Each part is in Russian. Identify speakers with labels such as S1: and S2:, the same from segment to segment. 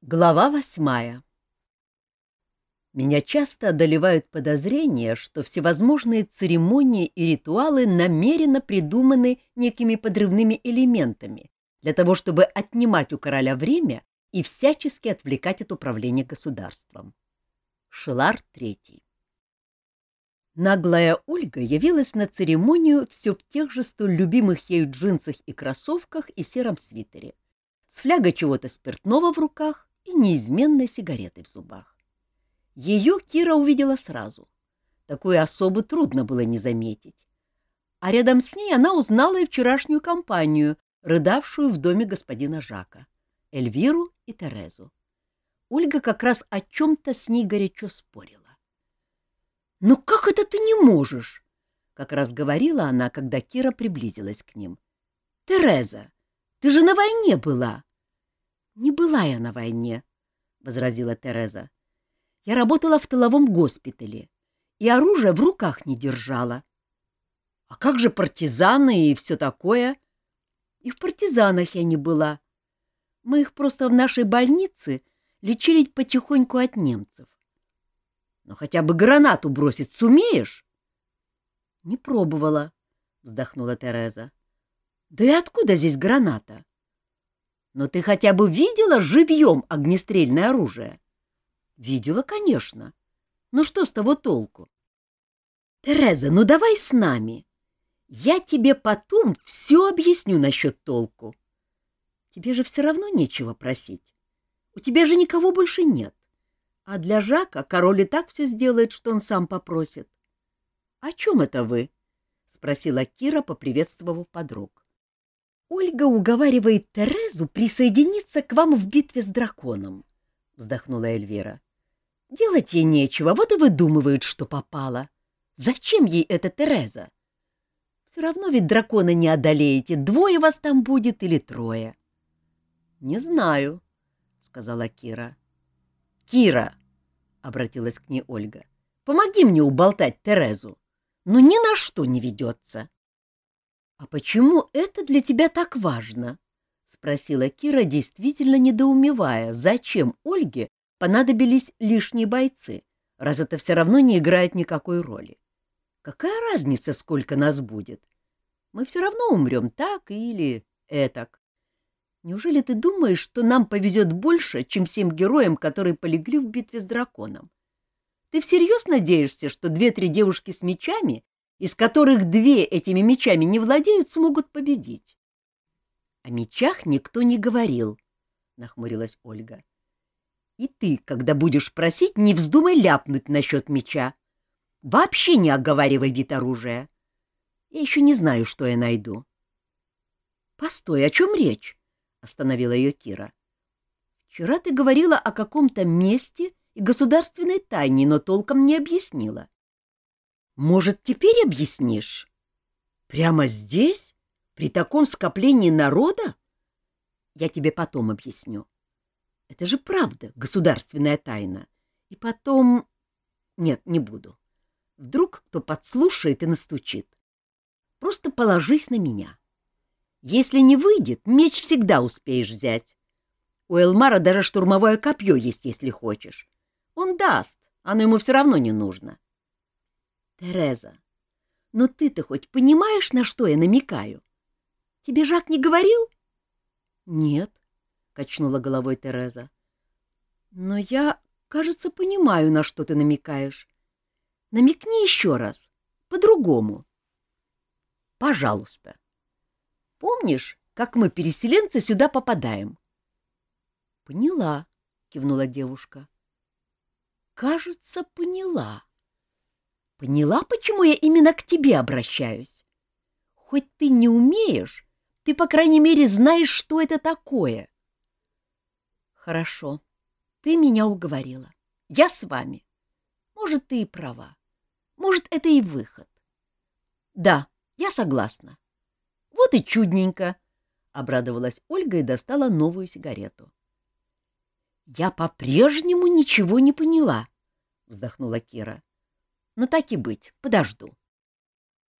S1: Глава восьмая. Меня часто одолевают подозрения, что всевозможные церемонии и ритуалы намеренно придуманы некими подрывными элементами для того, чтобы отнимать у короля время и всячески отвлекать от управления государством. Шилар III Наглая Ольга явилась на церемонию все в тех же столь любимых ею джинсах и кроссовках и сером свитере, с флягой чего-то спиртного в руках и неизменной сигаретой в зубах. Ее Кира увидела сразу. Такую особу трудно было не заметить. А рядом с ней она узнала и вчерашнюю компанию, рыдавшую в доме господина Жака, Эльвиру и Терезу. Ольга как раз о чем-то с ней горячо спорила. «Ну как это ты не можешь?» — как раз говорила она, когда Кира приблизилась к ним. «Тереза, ты же на войне была!» Не была я на войне, — возразила Тереза. Я работала в тыловом госпитале и оружие в руках не держала. А как же партизаны и все такое? И в партизанах я не была. Мы их просто в нашей больнице лечили потихоньку от немцев. Но хотя бы гранату бросить сумеешь? — Не пробовала, — вздохнула Тереза. — Да и откуда здесь граната? Но ты хотя бы видела живьем огнестрельное оружие? Видела, конечно. Но что с того толку? Тереза, ну давай с нами. Я тебе потом все объясню насчет толку. Тебе же все равно нечего просить. У тебя же никого больше нет. А для Жака король и так все сделает, что он сам попросит. — О чем это вы? — спросила Кира, поприветствовав подруг. Ольга уговаривает Терезу присоединиться к вам в битве с драконом, — вздохнула Эльвира. — Делать ей нечего, вот и выдумывают, что попало. Зачем ей эта Тереза? Все равно ведь дракона не одолеете, двое вас там будет или трое. — Не знаю, — сказала Кира. — Кира, — обратилась к ней Ольга, — помоги мне уболтать Терезу. Ну, ни на что не ведется. — «А почему это для тебя так важно?» — спросила Кира, действительно недоумевая, зачем Ольге понадобились лишние бойцы, раз это все равно не играет никакой роли. «Какая разница, сколько нас будет? Мы все равно умрем так или этак. Неужели ты думаешь, что нам повезет больше, чем всем героям, которые полегли в битве с драконом? Ты всерьез надеешься, что две-три девушки с мечами из которых две этими мечами не владеют, смогут победить. — О мечах никто не говорил, — нахмурилась Ольга. — И ты, когда будешь просить, не вздумай ляпнуть насчет меча. Вообще не оговаривай вид оружия. Я еще не знаю, что я найду. — Постой, о чем речь? — остановила ее Кира. — Вчера ты говорила о каком-то месте и государственной тайне, но толком не объяснила. Может, теперь объяснишь? Прямо здесь? При таком скоплении народа? Я тебе потом объясню. Это же правда, государственная тайна. И потом... Нет, не буду. Вдруг кто подслушает и настучит. Просто положись на меня. Если не выйдет, меч всегда успеешь взять. У Элмара даже штурмовое копье есть, если хочешь. Он даст, оно ему все равно не нужно. — Тереза, но ты-то хоть понимаешь, на что я намекаю? Тебе Жак не говорил? Нет, качнула головой Тереза. Но я, кажется, понимаю, на что ты намекаешь. Намекни еще раз, по-другому. Пожалуйста. Помнишь, как мы, переселенцы, сюда попадаем? Поняла, кивнула девушка. Кажется, поняла. Поняла, почему я именно к тебе обращаюсь? Хоть ты не умеешь, ты, по крайней мере, знаешь, что это такое. Хорошо, ты меня уговорила. Я с вами. Может, ты и права. Может, это и выход. Да, я согласна. Вот и чудненько, — обрадовалась Ольга и достала новую сигарету. Я по-прежнему ничего не поняла, — вздохнула Кира. Но так и быть, подожду.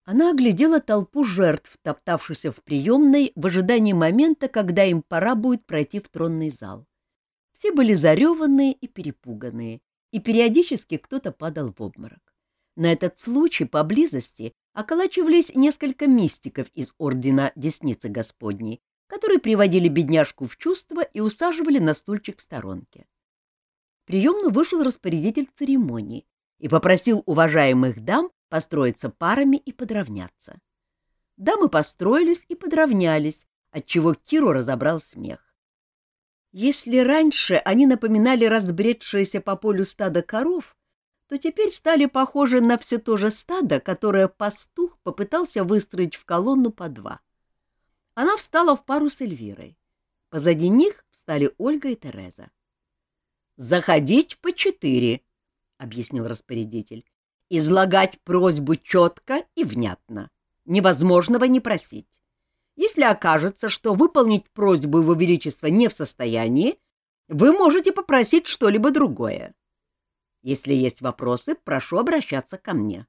S1: Она оглядела толпу жертв, топтавшихся в приемной в ожидании момента, когда им пора будет пройти в тронный зал. Все были зареванные и перепуганные, и периодически кто-то падал в обморок. На этот случай поблизости околачивались несколько мистиков из Ордена Десницы Господней, которые приводили бедняжку в чувство и усаживали на стульчик в сторонке. Приемно вышел распорядитель церемонии и попросил уважаемых дам построиться парами и подравняться. Дамы построились и подравнялись, отчего Киру разобрал смех. Если раньше они напоминали разбредшееся по полю стадо коров, то теперь стали похожи на все то же стадо, которое пастух попытался выстроить в колонну по два. Она встала в пару с Эльвирой. Позади них встали Ольга и Тереза. «Заходить по четыре», — объяснил распорядитель. «Излагать просьбу четко и внятно. Невозможного не просить. Если окажется, что выполнить просьбу Его Величества не в состоянии, вы можете попросить что-либо другое. Если есть вопросы, прошу обращаться ко мне.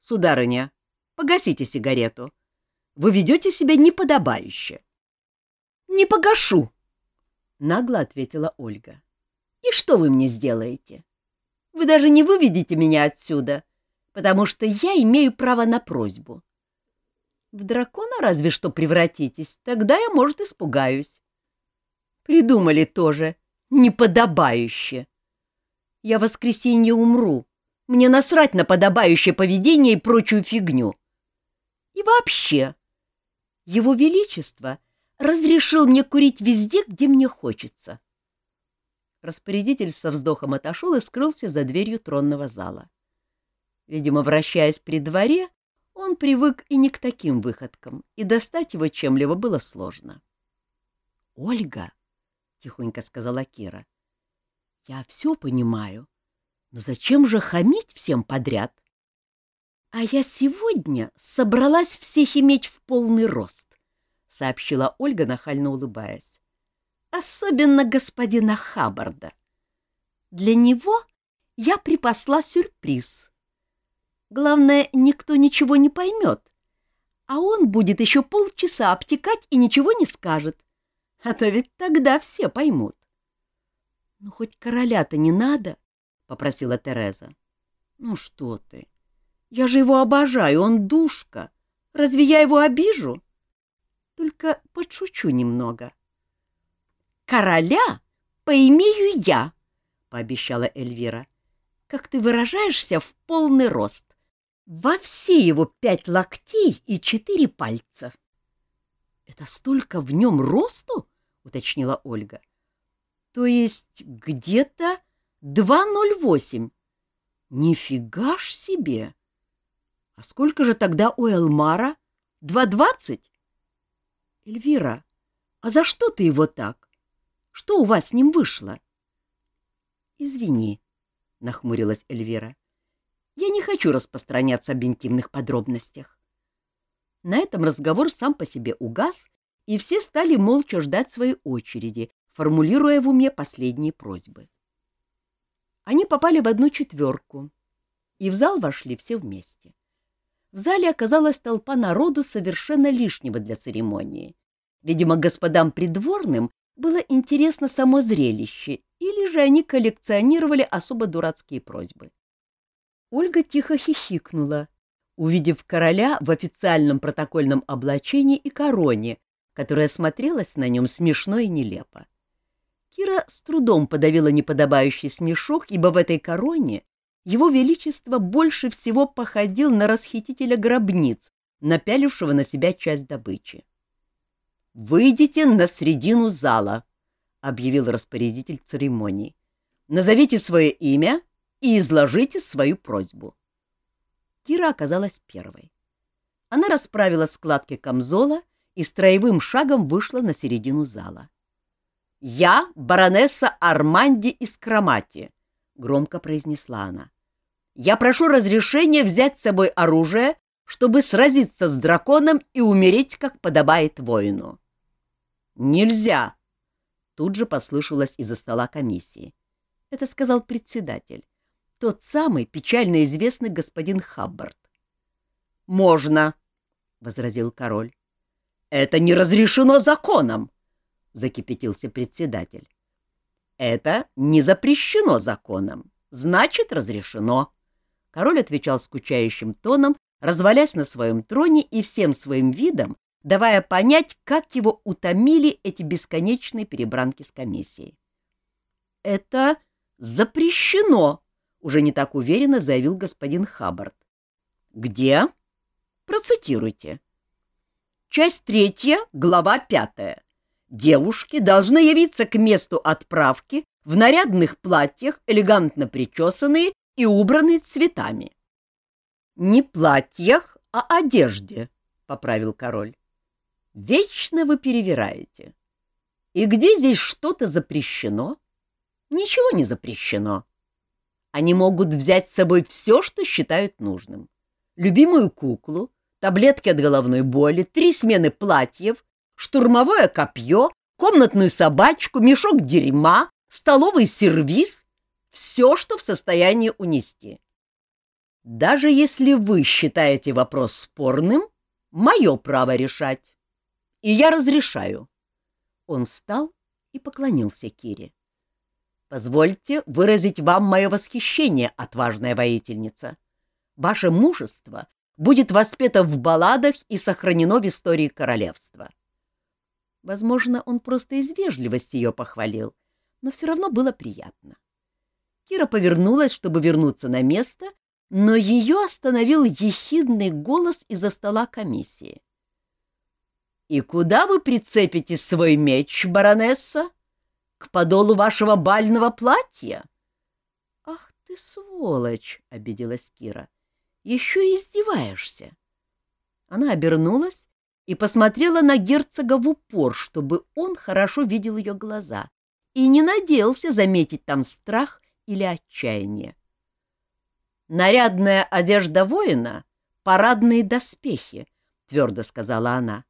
S1: Сударыня, погасите сигарету. Вы ведете себя неподобающе. — Не погашу, — нагло ответила Ольга. — И что вы мне сделаете? Вы даже не выведете меня отсюда, потому что я имею право на просьбу. В дракона разве что превратитесь, тогда я, может, испугаюсь. Придумали тоже, неподобающе. Я в воскресенье умру. Мне насрать на подобающее поведение и прочую фигню. И вообще, его Величество разрешил мне курить везде, где мне хочется. Распорядитель со вздохом отошел и скрылся за дверью тронного зала. Видимо, вращаясь при дворе, он привык и не к таким выходкам, и достать его чем-либо было сложно. — Ольга, — тихонько сказала Кира, — я все понимаю, но зачем же хамить всем подряд? — А я сегодня собралась всех иметь в полный рост, — сообщила Ольга, нахально улыбаясь. — Особенно господина Хаббарда. Для него я припасла сюрприз — Главное, никто ничего не поймет. А он будет еще полчаса обтекать и ничего не скажет. А то ведь тогда все поймут. — Ну, хоть короля-то не надо, — попросила Тереза. — Ну что ты? Я же его обожаю, он душка. Разве я его обижу? Только подшучу немного. — Короля поимею я, — пообещала Эльвира. — Как ты выражаешься, в полный рост во все его пять локтей и четыре пальца. — Это столько в нем росту? — уточнила Ольга. — То есть где-то два ноль восемь. Нифига ж себе! А сколько же тогда у Элмара? Два двадцать? Эльвира, а за что ты его так? Что у вас с ним вышло? — Извини, — нахмурилась Эльвира. Я не хочу распространяться об интимных подробностях. На этом разговор сам по себе угас, и все стали молча ждать своей очереди, формулируя в уме последние просьбы. Они попали в одну четверку, и в зал вошли все вместе. В зале оказалась толпа народу совершенно лишнего для церемонии. Видимо, господам придворным было интересно само зрелище, или же они коллекционировали особо дурацкие просьбы. Ольга тихо хихикнула, увидев короля в официальном протокольном облачении и короне, которая смотрелась на нем смешно и нелепо. Кира с трудом подавила неподобающий смешок, ибо в этой короне его величество больше всего походил на расхитителя гробниц, напялившего на себя часть добычи. «Выйдите на середину зала», — объявил распорядитель церемонии. «Назовите свое имя и изложите свою просьбу. Кира оказалась первой. Она расправила складки камзола и строевым шагом вышла на середину зала. «Я баронесса Арманди из Кромати», — громко произнесла она. «Я прошу разрешения взять с собой оружие, чтобы сразиться с драконом и умереть, как подобает воину». «Нельзя!» — тут же послышалось из-за стола комиссии. Это сказал председатель тот самый печально известный господин Хаббард. «Можно», — возразил король. «Это не разрешено законом», — закипятился председатель. Это не запрещено законом, значит, разрешено. Король отвечал скучающим тоном, развалясь на своем троне и всем своим видом, давая понять, как его утомили эти бесконечные перебранки с комиссией. «Это запрещено!» — уже не так уверенно заявил господин Хаббард. «Где?» «Процитируйте». Часть третья, глава пятая. Девушки должны явиться к месту отправки в нарядных платьях, элегантно причесанные и убранные цветами. «Не платьях, а одежде», — поправил король. «Вечно вы перевираете. И где здесь что-то запрещено?» Ничего не запрещено. Они могут взять с собой все, что считают нужным. Любимую куклу, таблетки от головной боли, три смены платьев, штурмовое копье, комнатную собачку, мешок дерьма, столовый сервиз — все, что в состоянии унести. Даже если вы считаете вопрос спорным, мое право решать. И я разрешаю. Он встал и поклонился Кире. Позвольте выразить вам мое восхищение, отважная воительница. Ваше мужество будет воспето в балладах и сохранено в истории королевства. Возможно, он просто из вежливости ее похвалил, но все равно было приятно. Кира повернулась, чтобы вернуться на место, но ее остановил ехидный голос из-за стола комиссии. — И куда вы прицепите свой меч, баронесса? к подолу вашего бального платья? — Ах ты сволочь! — обиделась Кира. — Еще и издеваешься. Она обернулась и посмотрела на герцога в упор, чтобы он хорошо видел ее глаза, и не надеялся заметить там страх или отчаяние. «Нарядная одежда воина — парадные доспехи», — твердо сказала она.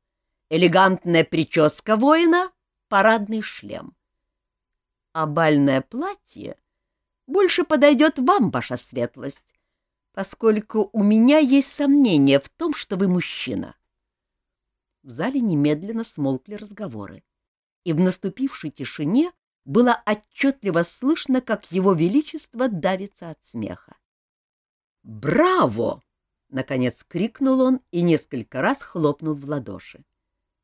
S1: «Элегантная прическа воина — парадный шлем а бальное платье больше подойдет вам, ваша светлость, поскольку у меня есть сомнения в том, что вы мужчина. В зале немедленно смолкли разговоры, и в наступившей тишине было отчетливо слышно, как его величество давится от смеха. «Браво!» — наконец крикнул он и несколько раз хлопнул в ладоши.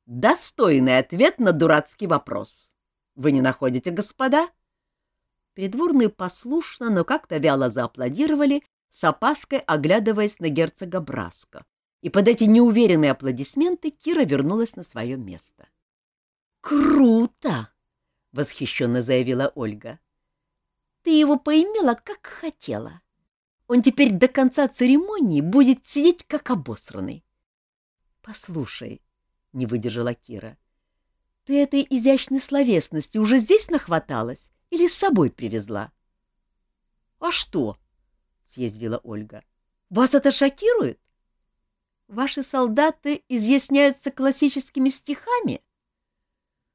S1: «Достойный ответ на дурацкий вопрос!» Вы не находите, господа? Придворные послушно, но как-то вяло зааплодировали, с опаской оглядываясь на герцога Браско. И под эти неуверенные аплодисменты Кира вернулась на свое место. «Круто!» — восхищенно заявила Ольга. «Ты его поимела, как хотела. Он теперь до конца церемонии будет сидеть, как обосранный». «Послушай», — не выдержала Кира, — ты этой изящной словесности уже здесь нахваталась или с собой привезла? — А что? — съязвила Ольга. — Вас это шокирует? Ваши солдаты изъясняются классическими стихами?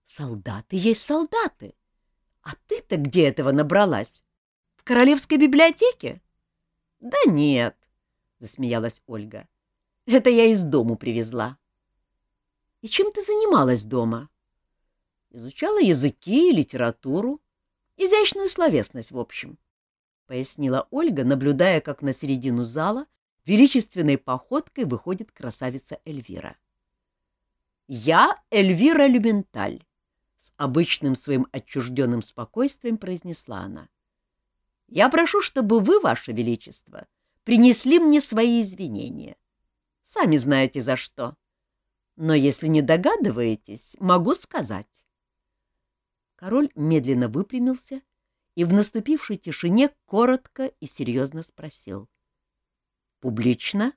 S1: Солдаты есть солдаты. А ты-то где этого набралась? В королевской библиотеке? Да нет, засмеялась Ольга. Это я из дому привезла. И чем ты занималась дома? Изучала языки литературу, изящную словесность, в общем, — пояснила Ольга, наблюдая, как на середину зала величественной походкой выходит красавица Эльвира. «Я Эльвира Люменталь», — с обычным своим отчужденным спокойствием произнесла она. «Я прошу, чтобы вы, ваше величество, принесли мне свои извинения. Сами знаете за что. Но если не догадываетесь, могу сказать. Король медленно выпрямился и в наступившей тишине коротко и серьезно спросил. «Публично?»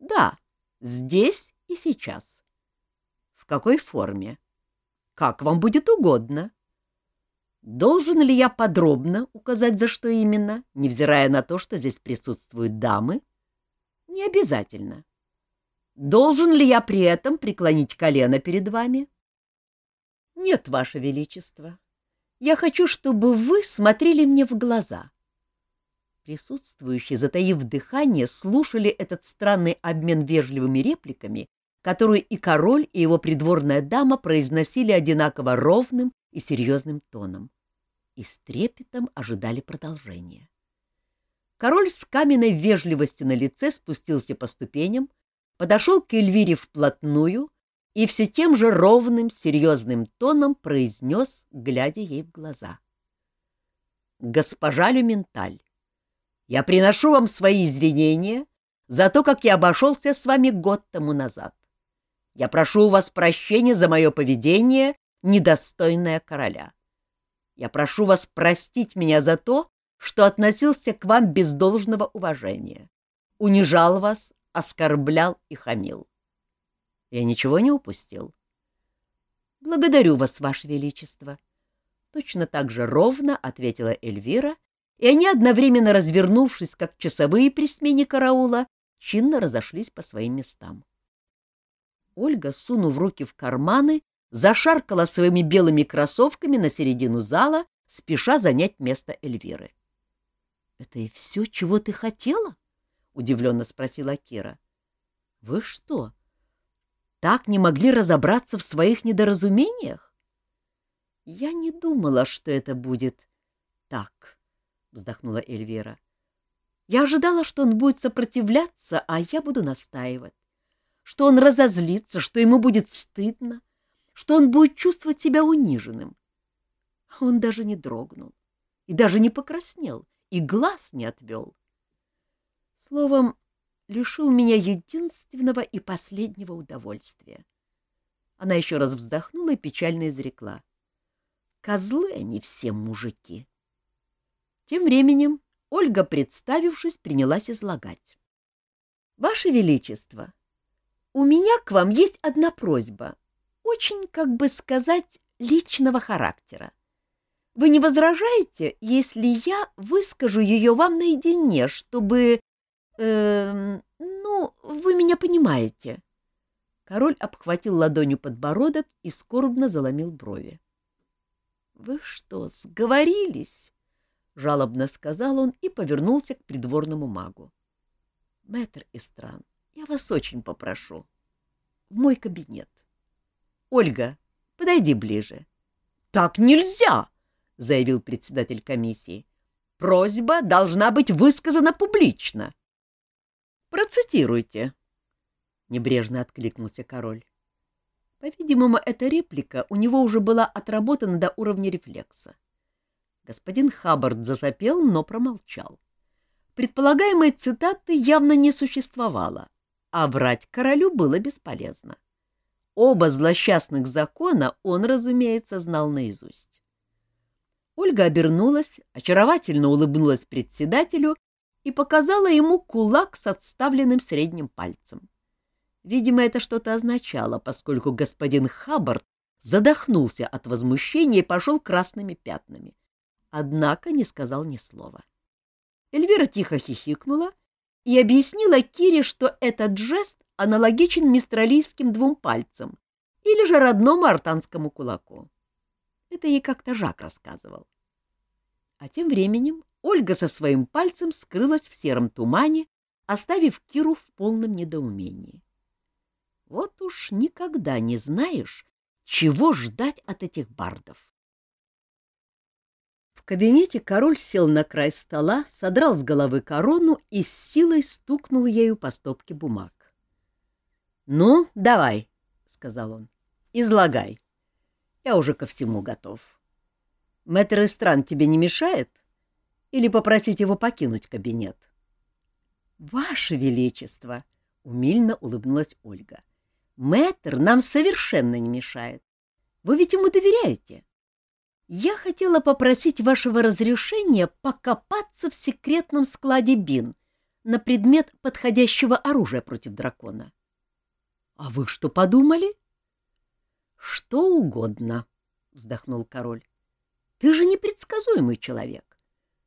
S1: «Да, здесь и сейчас». «В какой форме?» «Как вам будет угодно». «Должен ли я подробно указать, за что именно, невзирая на то, что здесь присутствуют дамы?» «Не обязательно». «Должен ли я при этом преклонить колено перед вами?» Нет, Ваше Величество, я хочу, чтобы вы смотрели мне в глаза. Присутствующие, затаив дыхание, слушали этот странный обмен вежливыми репликами, которую и король, и его придворная дама произносили одинаково ровным и серьезным тоном. и с трепетом ожидали продолжения. Король с каменной вежливостью на лице спустился по ступеням, подошел к Эльвире вплотную и все тем же ровным, серьезным тоном произнес, глядя ей в глаза. «Госпожа Люменталь, я приношу вам свои извинения за то, как я обошелся с вами год тому назад. Я прошу у вас прощения за мое поведение, недостойное короля. Я прошу вас простить меня за то, что относился к вам без должного уважения, унижал вас, оскорблял и хамил. Я ничего не упустил. Благодарю вас, ваше величество. Точно так же ровно ответила Эльвира, и они, одновременно развернувшись, как часовые при смене караула, чинно разошлись по своим местам. Ольга, сунув руки в карманы, зашаркала своими белыми кроссовками на середину зала, спеша занять место Эльвиры. — Это и все, чего ты хотела? — удивленно спросила Кира. — Вы что, так не могли разобраться в своих недоразумениях? — Я не думала, что это будет так, — вздохнула Эльвира. — Я ожидала, что он будет сопротивляться, а я буду настаивать, что он разозлится, что ему будет стыдно, что он будет чувствовать себя униженным. Он даже не дрогнул и даже не покраснел, и глаз не отвел. Словом, лишил меня единственного и последнего удовольствия. Она еще раз вздохнула и печально изрекла. Козлы они все мужики. Тем временем Ольга, представившись, принялась излагать. — Ваше Величество, у меня к вам есть одна просьба, очень, как бы сказать, личного характера. Вы не возражаете, если я выскажу ее вам наедине, чтобы э, ну, вы меня понимаете. Король обхватил ладонью подбородок и скорбно заломил брови. — Вы что, сговорились? — жалобно сказал он и повернулся к придворному магу. — Мэтр Истран, я вас очень попрошу. В мой кабинет. — Ольга, подойди ближе. — Так нельзя! — заявил председатель комиссии. — Просьба должна быть высказана публично. — Процитируйте. Небрежно откликнулся король. По-видимому, эта реплика у него уже была отработана до уровня рефлекса. Господин Хаббард засопел, но промолчал. Предполагаемой цитаты явно не существовало, а врать королю было бесполезно. Оба злосчастных закона он, разумеется, знал наизусть. Ольга обернулась, очаровательно улыбнулась председателю и показала ему кулак с отставленным средним пальцем. Видимо, это что-то означало, поскольку господин Хаббард задохнулся от возмущения и пошел красными пятнами. Однако не сказал ни слова. Эльвира тихо хихикнула и объяснила Кире, что этот жест аналогичен мистралийским двум пальцам или же родному артанскому кулаку. Это ей как-то Жак рассказывал. А тем временем Ольга со своим пальцем скрылась в сером тумане, оставив Киру в полном недоумении. Вот уж никогда не знаешь, чего ждать от этих бардов. В кабинете король сел на край стола, содрал с головы корону и с силой стукнул ею по стопке бумаг. — Ну, давай, — сказал он, — излагай. Я уже ко всему готов. Мэтр Истран тебе не мешает? или попросить его покинуть кабинет. — Ваше Величество! — умильно улыбнулась Ольга. — Мэтр нам совершенно не мешает. Вы ведь ему доверяете. Я хотела попросить вашего разрешения покопаться в секретном складе БИН на предмет подходящего оружия против дракона. — А вы что подумали? — Что угодно, — вздохнул король. — Ты же непредсказуемый человек.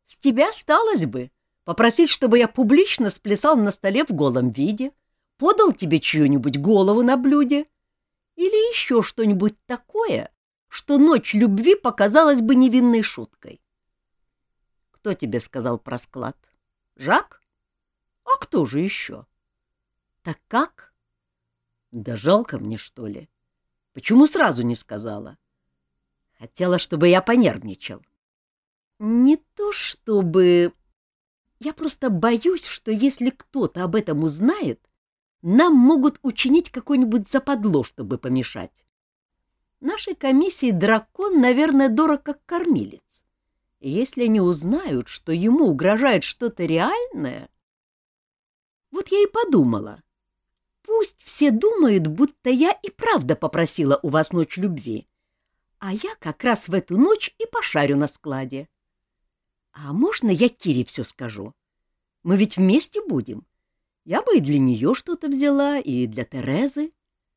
S1: С тебя сталось бы попросить, чтобы я публично сплясал на столе в голом виде, подал тебе чью-нибудь голову на блюде или еще что-нибудь такое, что ночь любви показалась бы невинной шуткой. Кто тебе сказал про склад? Жак? А кто же еще? Так как? Да жалко мне, что ли. Почему сразу не сказала? Хотела, чтобы я понервничал. Не то чтобы... Я просто боюсь, что если кто-то об этом узнает, нам могут учинить какое-нибудь западло, чтобы помешать. Нашей комиссии дракон, наверное, дорог как кормилец. И если они узнают, что ему угрожает что-то реальное... Вот я и подумала. Пусть все думают, будто я и правда попросила у вас ночь любви, а я как раз в эту ночь и пошарю на складе. А можно я Кире все скажу? Мы ведь вместе будем. Я бы и для нее что-то взяла, и для Терезы.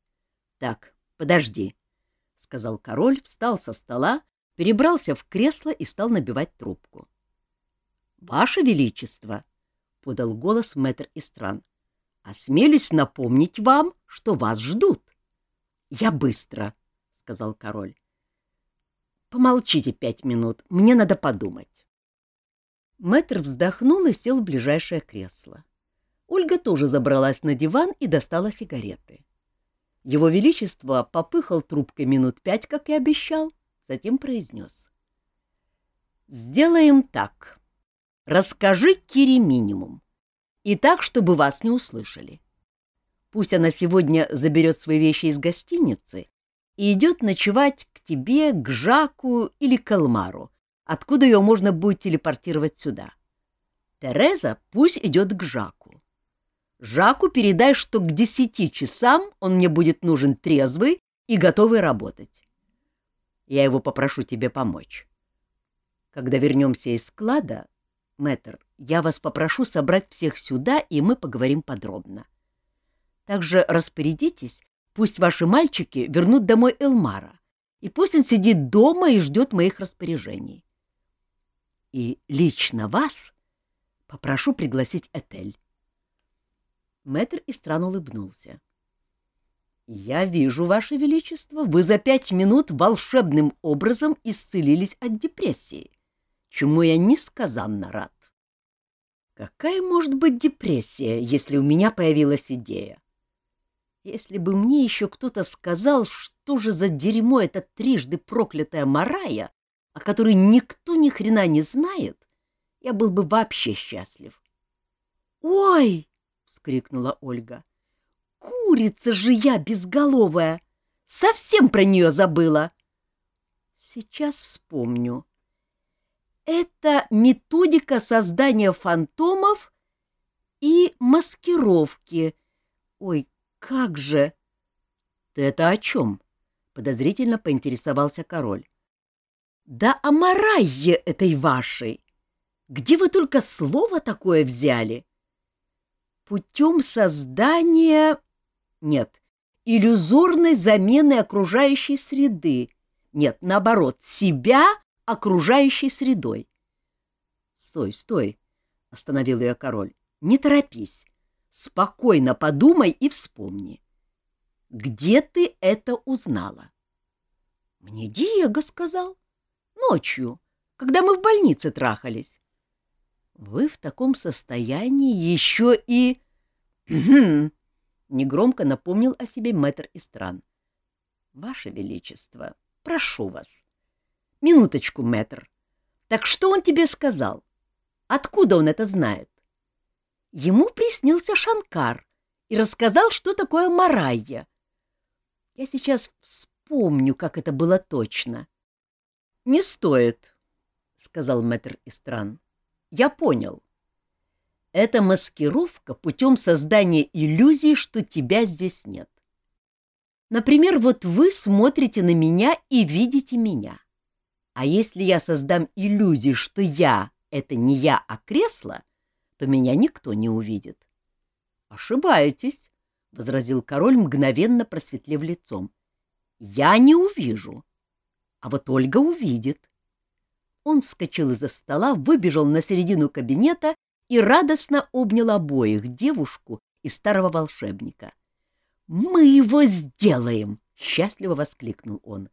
S1: — Так, подожди, — сказал король, встал со стола, перебрался в кресло и стал набивать трубку. — Ваше Величество, — подал голос мэтр Истран, — осмелюсь напомнить вам, что вас ждут. — Я быстро, — сказал король. — Помолчите пять минут, мне надо подумать. Мэтр вздохнул и сел в ближайшее кресло. Ольга тоже забралась на диван и достала сигареты. Его Величество попыхал трубкой минут пять, как и обещал, затем произнес. «Сделаем так. Расскажи Кире минимум. И так, чтобы вас не услышали. Пусть она сегодня заберет свои вещи из гостиницы и идет ночевать к тебе, к Жаку или к Элмару, откуда ее можно будет телепортировать сюда. Тереза пусть идет к Жаку. Жаку передай, что к десяти часам он мне будет нужен трезвый и готовый работать. Я его попрошу тебе помочь. Когда вернемся из склада, мэтр, я вас попрошу собрать всех сюда, и мы поговорим подробно. Также распорядитесь, пусть ваши мальчики вернут домой Элмара, и пусть он сидит дома и ждет моих распоряжений. И лично вас попрошу пригласить Этель. Мэтр Истран улыбнулся. — Я вижу, Ваше Величество, вы за пять минут волшебным образом исцелились от депрессии, чему я несказанно рад. Какая может быть депрессия, если у меня появилась идея? Если бы мне еще кто-то сказал, что же за дерьмо эта трижды проклятая Марая, о которой никто ни хрена не знает, я был бы вообще счастлив. «Ой!» — вскрикнула Ольга. «Курица же я безголовая! Совсем про нее забыла!» «Сейчас вспомню. Это методика создания фантомов и маскировки. Ой, как же!» «Ты это о чем?» — подозрительно поинтересовался король. Да о Марайе этой вашей! Где вы только слово такое взяли? Путем создания... Нет, иллюзорной замены окружающей среды. Нет, наоборот, себя окружающей средой. Стой, стой, — остановил ее король. Не торопись. Спокойно подумай и вспомни. Где ты это узнала? Мне Диего сказал. Ночью, когда мы в больнице трахались. Вы в таком состоянии еще и... Негромко напомнил о себе мэтр Истран. Ваше Величество, прошу вас. Минуточку, мэтр. Так что он тебе сказал? Откуда он это знает? Ему приснился Шанкар и рассказал, что такое Марайя. Я сейчас вспомню, как это было точно. — не стоит, — сказал мэтр Истран. — Я понял. Это маскировка путем создания иллюзии, что тебя здесь нет. Например, вот вы смотрите на меня и видите меня. А если я создам иллюзию, что я — это не я, а кресло, то меня никто не увидит. — Ошибаетесь, — возразил король, мгновенно просветлев лицом. — Я не увижу. А вот Ольга увидит. Он вскочил из-за стола, выбежал на середину кабинета и радостно обнял обоих, девушку и старого волшебника. «Мы его сделаем!» — счастливо воскликнул он.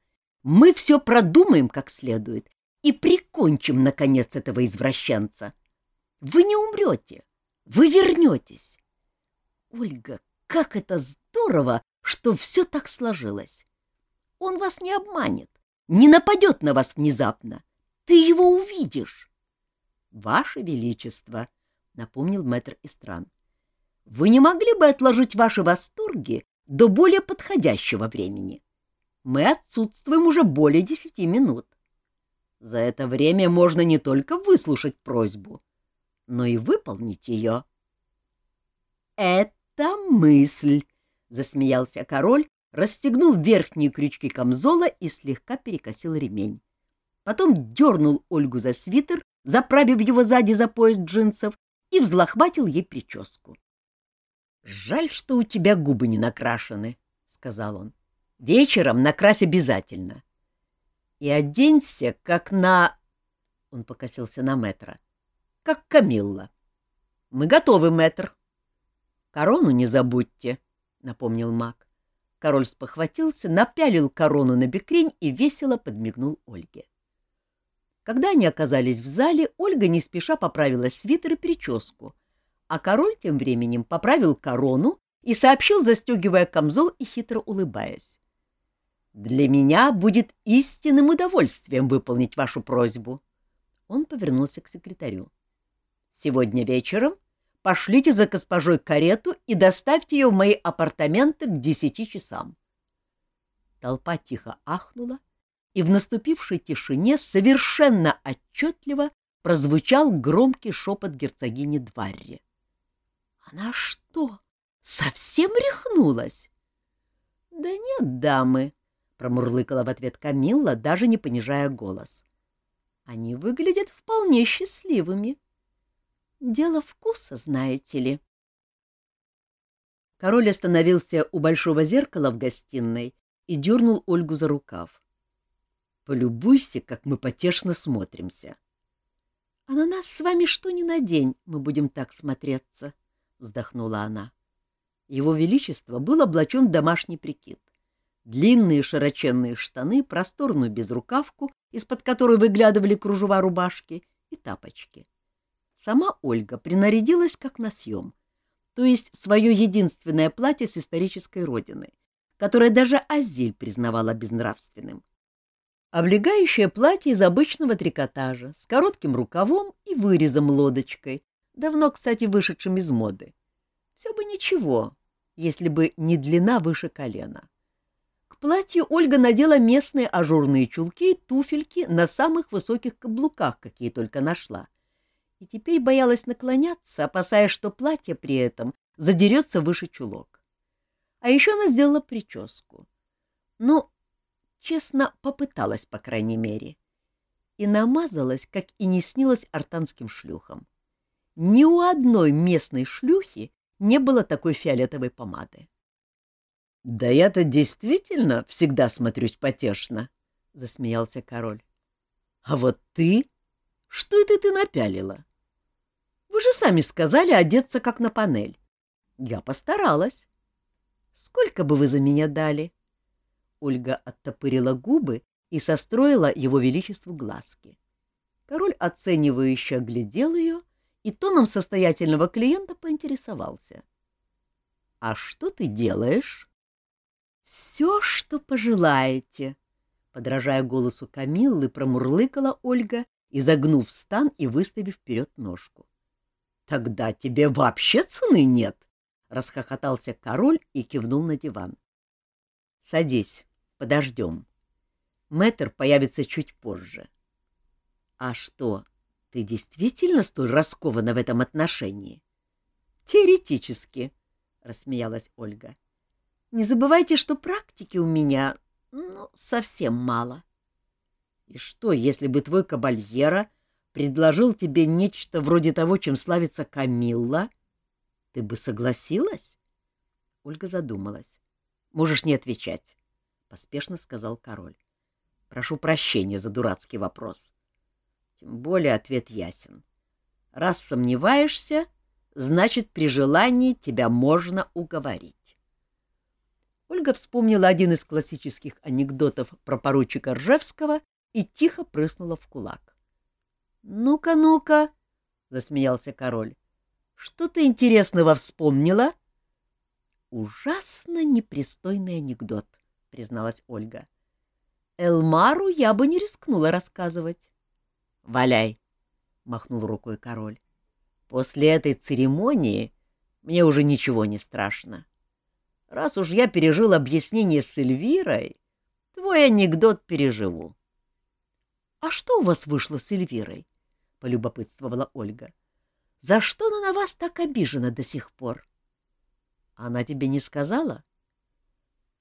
S1: «Мы все продумаем как следует и прикончим, наконец, этого извращенца. Вы не умрете, вы вернетесь. Ольга, как это здорово, что все так сложилось! Он вас не обманет не нападет на вас внезапно. ты его увидишь. — Ваше Величество, — напомнил мэтр Истран, — вы не могли бы отложить ваши восторги до более подходящего времени? Мы отсутствуем уже более десяти минут. За это время можно не только выслушать просьбу, но и выполнить ее. — Это мысль, — засмеялся король, расстегнул верхние крючки камзола и слегка перекосил ремень. Потом дернул Ольгу за свитер, заправив его сзади за пояс джинсов, и взлохматил ей прическу. — Жаль, что у тебя губы не накрашены, — сказал он. — Вечером накрась обязательно. И оденься, как на... Он покосился на мэтра. — Как Камилла. — Мы готовы, мэтр. — Корону не забудьте, — напомнил маг. Король спохватился, напялил корону на бекрень и весело подмигнул Ольге. Когда они оказались в зале, Ольга не спеша поправила свитер и прическу, а король тем временем поправил корону и сообщил, застегивая камзол и хитро улыбаясь. «Для меня будет истинным удовольствием выполнить вашу просьбу». Он повернулся к секретарю. «Сегодня вечером Пошлите за госпожой карету и доставьте ее в мои апартаменты к десяти часам. Толпа тихо ахнула, и в наступившей тишине совершенно отчетливо прозвучал громкий шепот герцогини Дварри. — Она что, совсем рехнулась? — Да нет, дамы, — промурлыкала в ответ Камилла, даже не понижая голос. — Они выглядят вполне счастливыми. — Дело вкуса, знаете ли. Король остановился у большого зеркала в гостиной и дернул Ольгу за рукав. «Полюбуйся, как мы потешно смотримся». «А на нас с вами что ни на день мы будем так смотреться», — вздохнула она. Его Величество был облачен в домашний прикид. Длинные широченные штаны, просторную безрукавку, из-под которой выглядывали кружева рубашки, и тапочки. Сама Ольга принарядилась как на съем, то есть свое единственное платье с исторической родины, которое даже Азиль признавала безнравственным. Облегающее платье из обычного трикотажа с коротким рукавом и вырезом лодочкой, давно, кстати, вышедшим из моды. Все бы ничего, если бы не длина выше колена. К платью Ольга надела местные ажурные чулки и туфельки на самых высоких каблуках, какие только нашла, и теперь боялась наклоняться, опасаясь, что платье при этом задерется выше чулок. А еще она сделала прическу. Ну, честно, попыталась, по крайней мере. И намазалась, как и не снилась артанским шлюхам. Ни у одной местной шлюхи не было такой фиолетовой помады. — Да я-то действительно всегда смотрюсь потешно, — засмеялся король. — А вот ты что это ты напялила? Вы же сами сказали одеться как на панель. Я постаралась. Сколько бы вы за меня дали? Ольга оттопырила губы и состроила его величеству глазки. Король оценивающе оглядел ее и тоном состоятельного клиента поинтересовался. — А что ты делаешь? — Все, что пожелаете, — подражая голосу Камиллы, промурлыкала Ольга изогнув стан и выставив вперед ножку. — Тогда тебе вообще цены нет! — расхохотался король и кивнул на диван. — Садись, подождем. Мэтр появится чуть позже. — А что, ты действительно столь раскована в этом отношении? — Теоретически, — рассмеялась Ольга. — Не забывайте, что практики у меня, ну, совсем мало. И что, если бы твой кабальера предложил тебе нечто вроде того, чем славится Камилла? Ты бы согласилась? Ольга задумалась. Можешь не отвечать, — поспешно сказал король. Прошу прощения за дурацкий вопрос. Тем более ответ ясен. Раз сомневаешься, значит, при желании тебя можно уговорить. Ольга вспомнила один из классических анекдотов про поручика Ржевского и тихо прыснула в кулак. «Ну-ка, ну-ка!» — засмеялся король. «Что ты интересного вспомнила?» «Ужасно непристойный анекдот», — призналась Ольга. «Элмару я бы не рискнула рассказывать». Валяй, — махнул рукой король. — После этой церемонии мне уже ничего не страшно. Раз уж я пережил объяснение с Эльвирой, твой анекдот переживу. — А что у вас вышло с Эльвирой? — полюбопытствовала Ольга. — За что она на вас так обижена до сих пор? — Она тебе не сказала?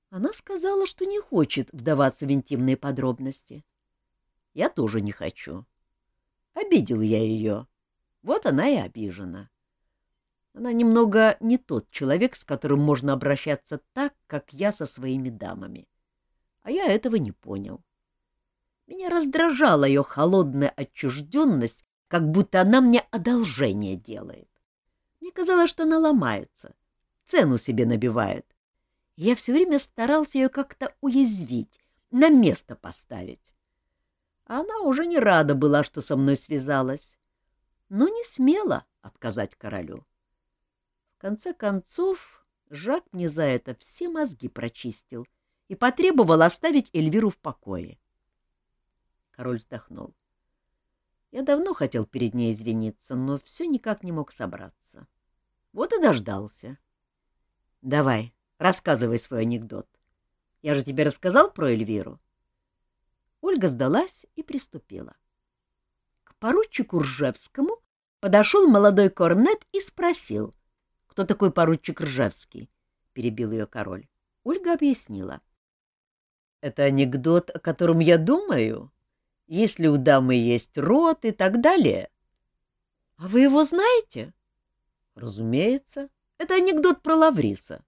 S1: Она сказала, что не хочет вдаваться в интимные подробности. Я тоже не хочу. Обидел я ее. Вот она и обижена. Она немного не тот человек, с которым можно обращаться так, как я со своими дамами. А я этого не понял. Меня раздражала ее холодная отчужденность, как будто она мне одолжение делает. Мне казалось, что она ломается, цену себе набивает. Я все время старался ее как-то уязвить, на место поставить. Она уже не рада была, что со мной связалась, но не смела отказать королю. Конце концов, Жак мне за это все мозги прочистил и потребовал оставить Эльвиру в покое. Король вздохнул. Я давно хотел перед ней извиниться, но все никак не мог собраться. Вот и дождался. Давай, рассказывай свой анекдот. Я же тебе рассказал про Эльвиру. Ольга сдалась и приступила. К поручику Ржевскому подошел молодой корнет и спросил — кто такой поручик Ржевский? — перебил ее король. Ольга объяснила. — Это анекдот, о котором я думаю, если у дамы есть рот и так далее. — А вы его знаете? — Разумеется. Это анекдот про Лавриса.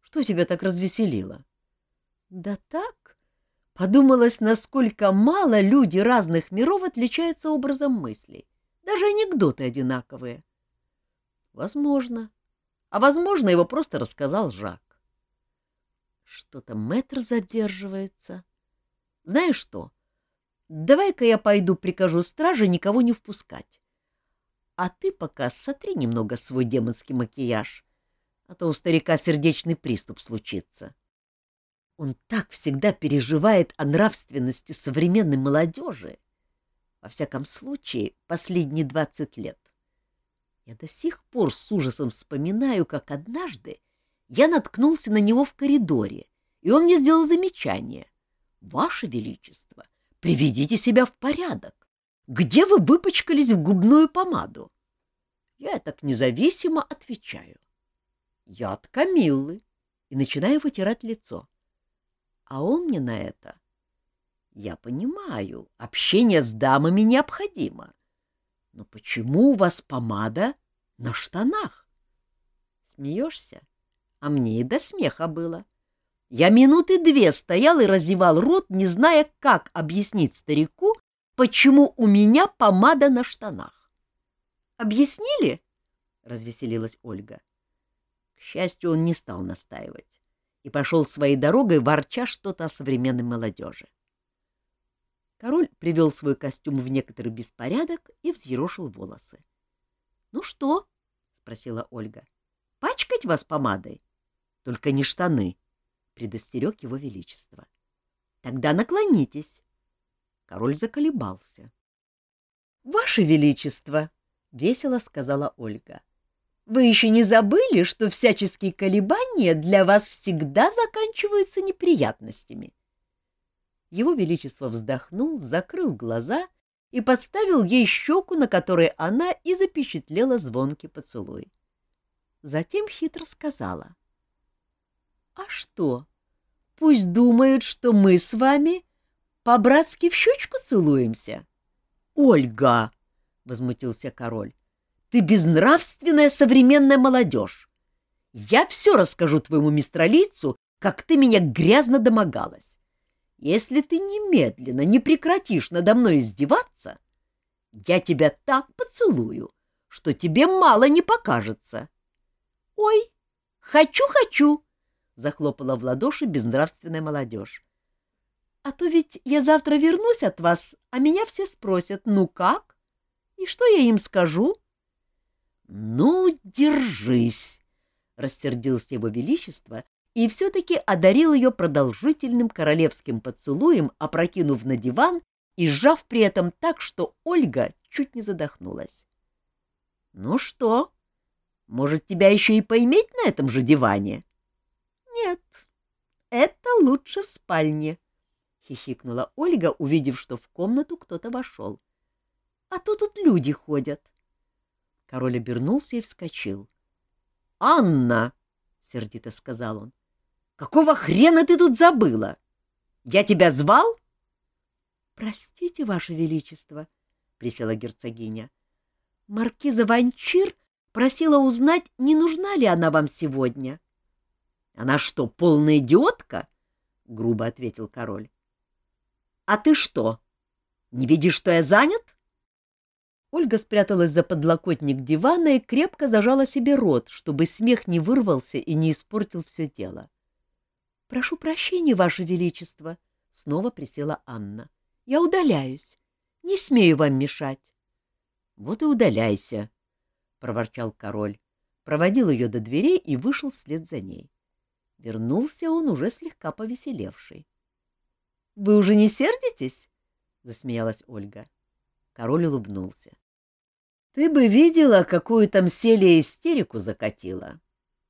S1: Что тебя так развеселило? — Да так. Подумалось, насколько мало люди разных миров отличаются образом мыслей. Даже анекдоты одинаковые. — Возможно, а, возможно, его просто рассказал Жак. Что-то мэтр задерживается. Знаешь что? Давай-ка я пойду прикажу страже никого не впускать. А ты пока сотри немного свой демонский макияж, а то у старика сердечный приступ случится. Он так всегда переживает о нравственности современной молодежи. Во всяком случае, последние двадцать лет. Я до сих пор с ужасом вспоминаю, как однажды я наткнулся на него в коридоре, и он мне сделал замечание. «Ваше Величество, приведите себя в порядок. Где вы выпачкались в губную помаду?» Я так независимо отвечаю. «Я от Камиллы» и начинаю вытирать лицо. А он мне на это. «Я понимаю, общение с дамами необходимо». Но почему у вас помада на штанах? Смеешься? А мне и до смеха было. Я минуты две стоял и разевал рот, не зная, как объяснить старику, почему у меня помада на штанах. «Объяснили?» — развеселилась Ольга. К счастью, он не стал настаивать и пошел своей дорогой, ворча что-то о современной молодежи. Король привел свой костюм в некоторый беспорядок и взъерошил волосы. — Ну что? — спросила Ольга. — Пачкать вас помадой? — Только не штаны, — предостерег его величество. — Тогда наклонитесь. Король заколебался. — Ваше величество! — весело сказала Ольга. — Вы еще не забыли, что всяческие колебания для вас всегда заканчиваются неприятностями? Его Величество вздохнул, закрыл глаза и подставил ей щеку, на которой она и запечатлела звонкий поцелуй. Затем хитро сказала. — А что? Пусть думают, что мы с вами по-братски в щечку целуемся. — Ольга! — возмутился король. — Ты безнравственная современная молодежь. Я все расскажу твоему мистралицу, как ты меня грязно домогалась. Если ты немедленно не прекратишь надо мной издеваться, я тебя так поцелую, что тебе мало не покажется. — Ой, хочу-хочу! — захлопала в ладоши безнравственная молодежь. — А то ведь я завтра вернусь от вас, а меня все спросят, ну как? И что я им скажу? — Ну, держись! — рассердилось его величество и все-таки одарил ее продолжительным королевским поцелуем, опрокинув на диван и сжав при этом так, что Ольга чуть не задохнулась. — Ну что, может, тебя еще и поиметь на этом же диване? — Нет, это лучше в спальне, — хихикнула Ольга, увидев, что в комнату кто-то вошел. — А то тут люди ходят. Король обернулся и вскочил. — Анна! — сердито сказал он. — Какого хрена ты тут забыла? Я тебя звал? — Простите, Ваше Величество, — присела герцогиня. — Маркиза Ванчир просила узнать, не нужна ли она вам сегодня. — Она что, полная идиотка? — грубо ответил король. — А ты что, не видишь, что я занят? Ольга спряталась за подлокотник дивана и крепко зажала себе рот, чтобы смех не вырвался и не испортил все дело. — Прошу прощения, Ваше Величество, — снова присела Анна. — Я удаляюсь. Не смею вам мешать. — Вот и удаляйся, — проворчал король, проводил ее до дверей и вышел вслед за ней. Вернулся он уже слегка повеселевший. — Вы уже не сердитесь? — засмеялась Ольга. — Король улыбнулся. — Ты бы видела, какую там Селия истерику закатила.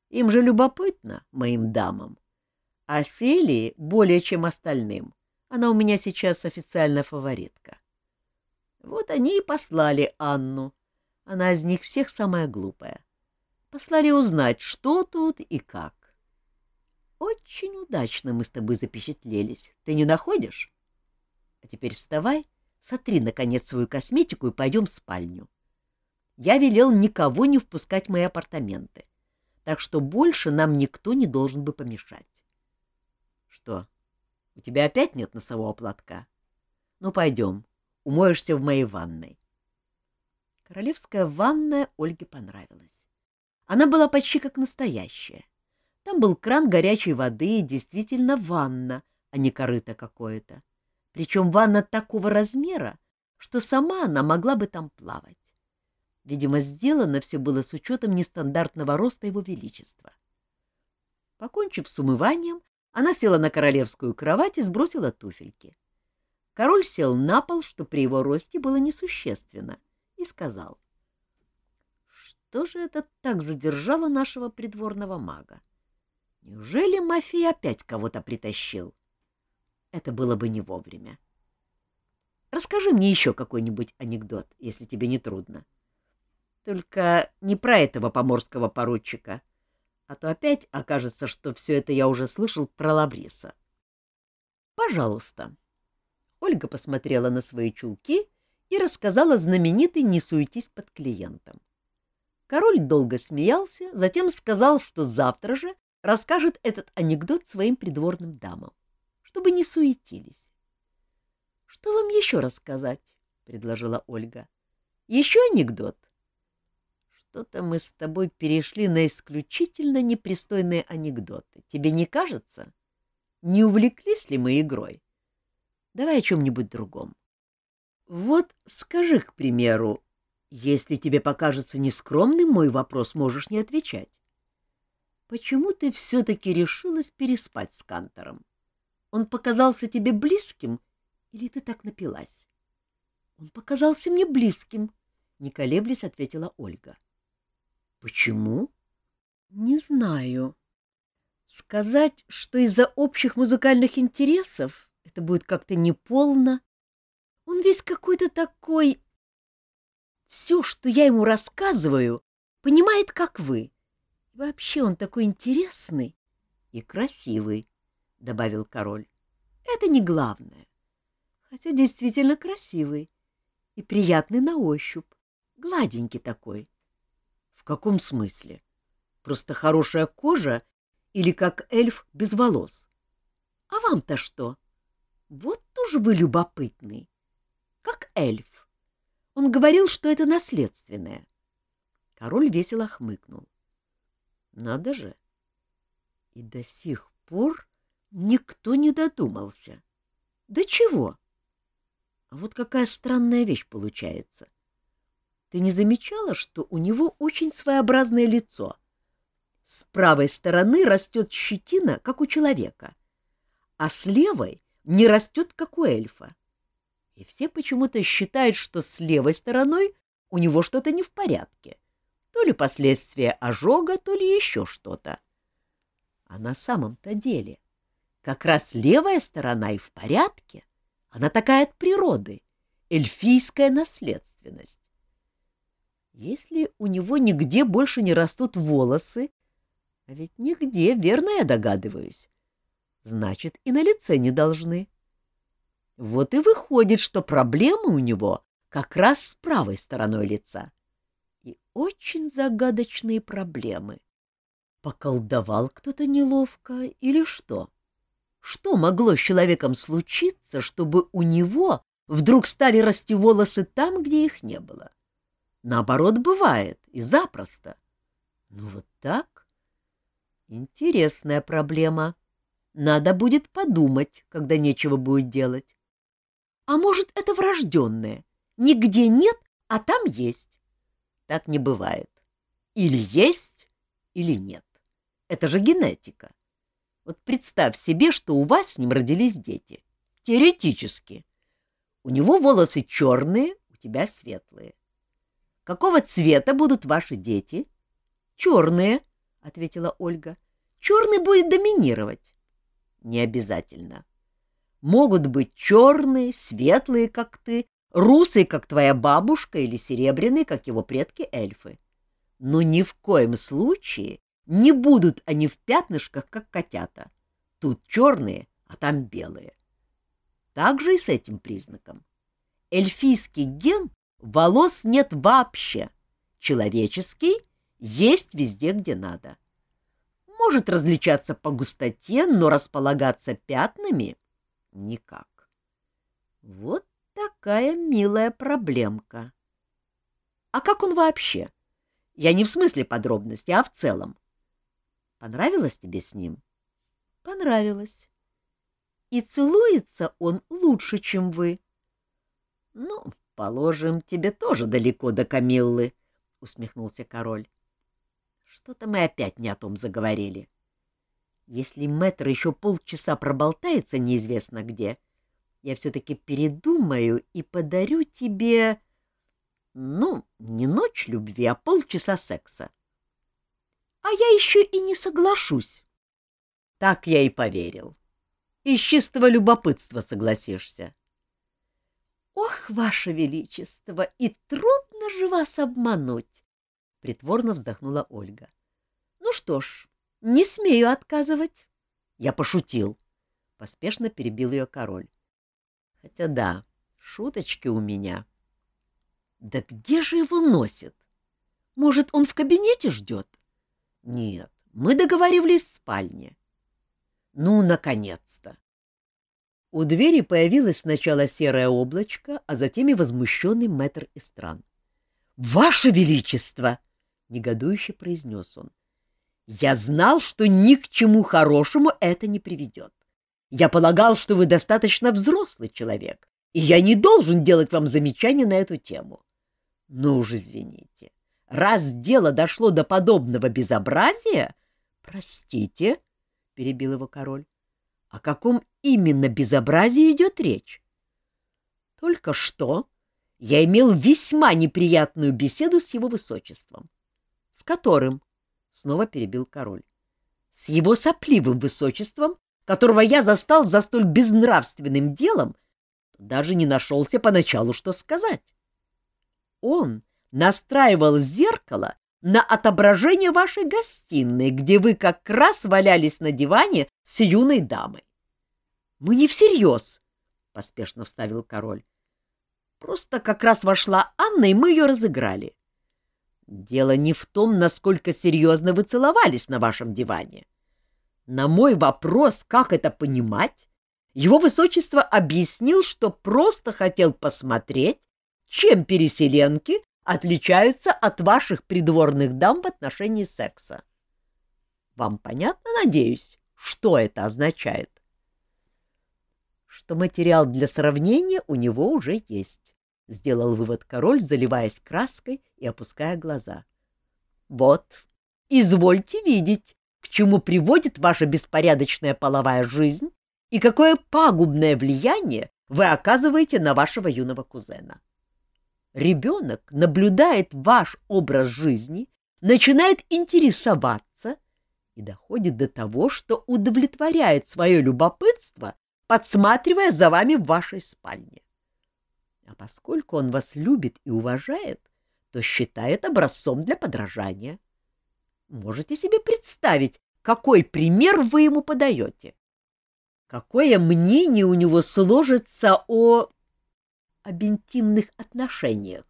S1: Им же любопытно, моим дамам. А Селии более чем остальным. Она у меня сейчас официально фаворитка. Вот они и послали Анну. Она из них всех самая глупая. Послали узнать, что тут и как. Очень удачно мы с тобой запечатлелись. Ты не находишь? А теперь вставай Сотри, наконец, свою косметику и пойдем в спальню. Я велел никого не впускать в мои апартаменты, так что больше нам никто не должен бы помешать. Что, у тебя опять нет носового платка? Ну, пойдем, умоешься в моей ванной. Королевская ванная Ольге понравилась. Она была почти как настоящая. Там был кран горячей воды и действительно ванна, а не корыто какое-то причем ванна такого размера, что сама она могла бы там плавать. Видимо, сделано все было с учетом нестандартного роста его величества. Покончив с умыванием, она села на королевскую кровать и сбросила туфельки. Король сел на пол, что при его росте было несущественно, и сказал. — Что же это так задержало нашего придворного мага? Неужели Мафий опять кого-то притащил? Это было бы не вовремя. Расскажи мне еще какой-нибудь анекдот, если тебе не трудно. Только не про этого поморского поручика, а то опять окажется, что все это я уже слышал про Лавриса. Пожалуйста. Ольга посмотрела на свои чулки и рассказала знаменитый «Не суетись под клиентом». Король долго смеялся, затем сказал, что завтра же расскажет этот анекдот своим придворным дамам чтобы не суетились. — Что вам еще рассказать? — предложила Ольга. — Еще анекдот? — Что-то мы с тобой перешли на исключительно непристойные анекдоты. Тебе не кажется? Не увлеклись ли мы игрой? Давай о чем-нибудь другом. Вот скажи, к примеру, если тебе покажется нескромным мой вопрос, можешь не отвечать. Почему ты все-таки решилась переспать с Кантором? Он показался тебе близким, или ты так напилась? — Он показался мне близким, — не колеблясь ответила Ольга. — Почему? — Не знаю. Сказать, что из-за общих музыкальных интересов, это будет как-то неполно. Он весь какой-то такой... Все, что я ему рассказываю, понимает, как вы. вообще он такой интересный и красивый. — добавил король. — Это не главное. Хотя действительно красивый и приятный на ощупь, гладенький такой. — каком смысле? Просто хорошая кожа или как эльф без волос? — А вам-то что? Вот тоже вы любопытный. Как эльф. Он говорил, что это наследственное. Король весело хмыкнул. — Надо же! И до сих пор Никто не додумался. Да чего? А вот какая странная вещь получается. Ты не замечала, что у него очень своеобразное лицо? С правой стороны растет щетина, как у человека, а с левой не растет, как у эльфа. и все почему-то считают, что с левой стороной у него что-то не в порядке. То ли последствия ожога, то ли еще что-то. А на самом-то деле как раз левая сторона и в порядке. Она такая от природы, эльфийская наследственность. Если у него нигде больше не растут волосы, а ведь нигде, верно я догадываюсь, значит, и на лице не должны. Вот и выходит, что проблемы у него как раз с правой стороной лица. И очень загадочные проблемы. Поколдовал кто-то неловко или что? Что могло с человеком случиться, чтобы у него вдруг стали расти волосы там, где их не было? Наоборот, бывает, и запросто. Ну вот так? Интересная проблема. Надо будет подумать, когда нечего будет делать. А может, это врожденное? Нигде нет, а там есть. Так не бывает. Или есть, или нет. Это же генетика. Вот представь себе, что у вас с ним родились дети. Теоретически. У него волосы черные, у тебя светлые. Какого цвета будут ваши дети? Черные, — ответила Ольга. Черный будет доминировать. Не обязательно. Могут быть черные, светлые, как ты, русые, как твоя бабушка, или серебряные, как его предки-эльфы. Но ни в коем случае не будут они в пятнышках, как котята. Тут черные, а там белые. Так же и с этим признаком. Эльфийский ген волос нет вообще. Человеческий есть везде, где надо. Может различаться по густоте, но располагаться пятнами Никак. Вот такая милая проблемка. А как он вообще? Я не в смысле подробностей, а в целом. Понравилось тебе с ним? Понравилось. И целуется он лучше, чем вы. Ну, положим, тебе тоже далеко до Камиллы, — усмехнулся король. Что-то мы опять не о том заговорили. — если мэтр еще полчаса проболтается неизвестно где, я все-таки передумаю и подарю тебе... Ну, не ночь любви, а полчаса секса. А я еще и не соглашусь. Так я и поверил. Из чистого любопытства согласишься. Ох, ваше величество, и трудно же вас обмануть! Притворно вздохнула Ольга. Ну что ж, не смею отказывать. Я пошутил. Поспешно перебил ее король. Хотя да, шуточки у меня. Да где же его носит? Может, он в кабинете ждет? Нет, мы договаривались в спальне. Ну, наконец-то! У двери появилось сначала серое облачко, а затем и возмущенный мэтр Истран. — Ваше Величество! — негодующе произнес он. Я знал, что ни к чему хорошему это не приведет. Я полагал, что вы достаточно взрослый человек, и я не должен делать вам замечания на эту тему. Ну уж извините, раз дело дошло до подобного безобразия... Простите, — перебил его король, — о каком именно безобразии идет речь? Только что я имел весьма неприятную беседу с его высочеством, с которым снова перебил король. С его сопливым высочеством, которого я застал за столь безнравственным делом, даже не нашелся поначалу, что сказать. Он настраивал зеркало на отображение вашей гостиной, где вы как раз валялись на диване с юной дамой. — Мы не всерьез, — поспешно вставил король. — Просто как раз вошла Анна, и мы ее разыграли. Дело не в том, насколько серьезно вы целовались на вашем диване. На мой вопрос, как это понимать, его высочество объяснил, что просто хотел посмотреть, чем переселенки отличаются от ваших придворных дам в отношении секса. Вам понятно, надеюсь, что это означает? Что материал для сравнения у него уже есть. — сделал вывод король, заливаясь краской и опуская глаза. — Вот, извольте видеть, к чему приводит ваша беспорядочная половая жизнь и какое пагубное влияние вы оказываете на вашего юного кузена. Ребенок наблюдает ваш образ жизни, начинает интересоваться и доходит до того, что удовлетворяет свое любопытство, подсматривая за вами в вашей спальне. А поскольку он вас любит и уважает, то считает образцом для подражания. Можете себе представить, какой пример вы ему подаете? Какое мнение у него сложится о... об интимных отношениях,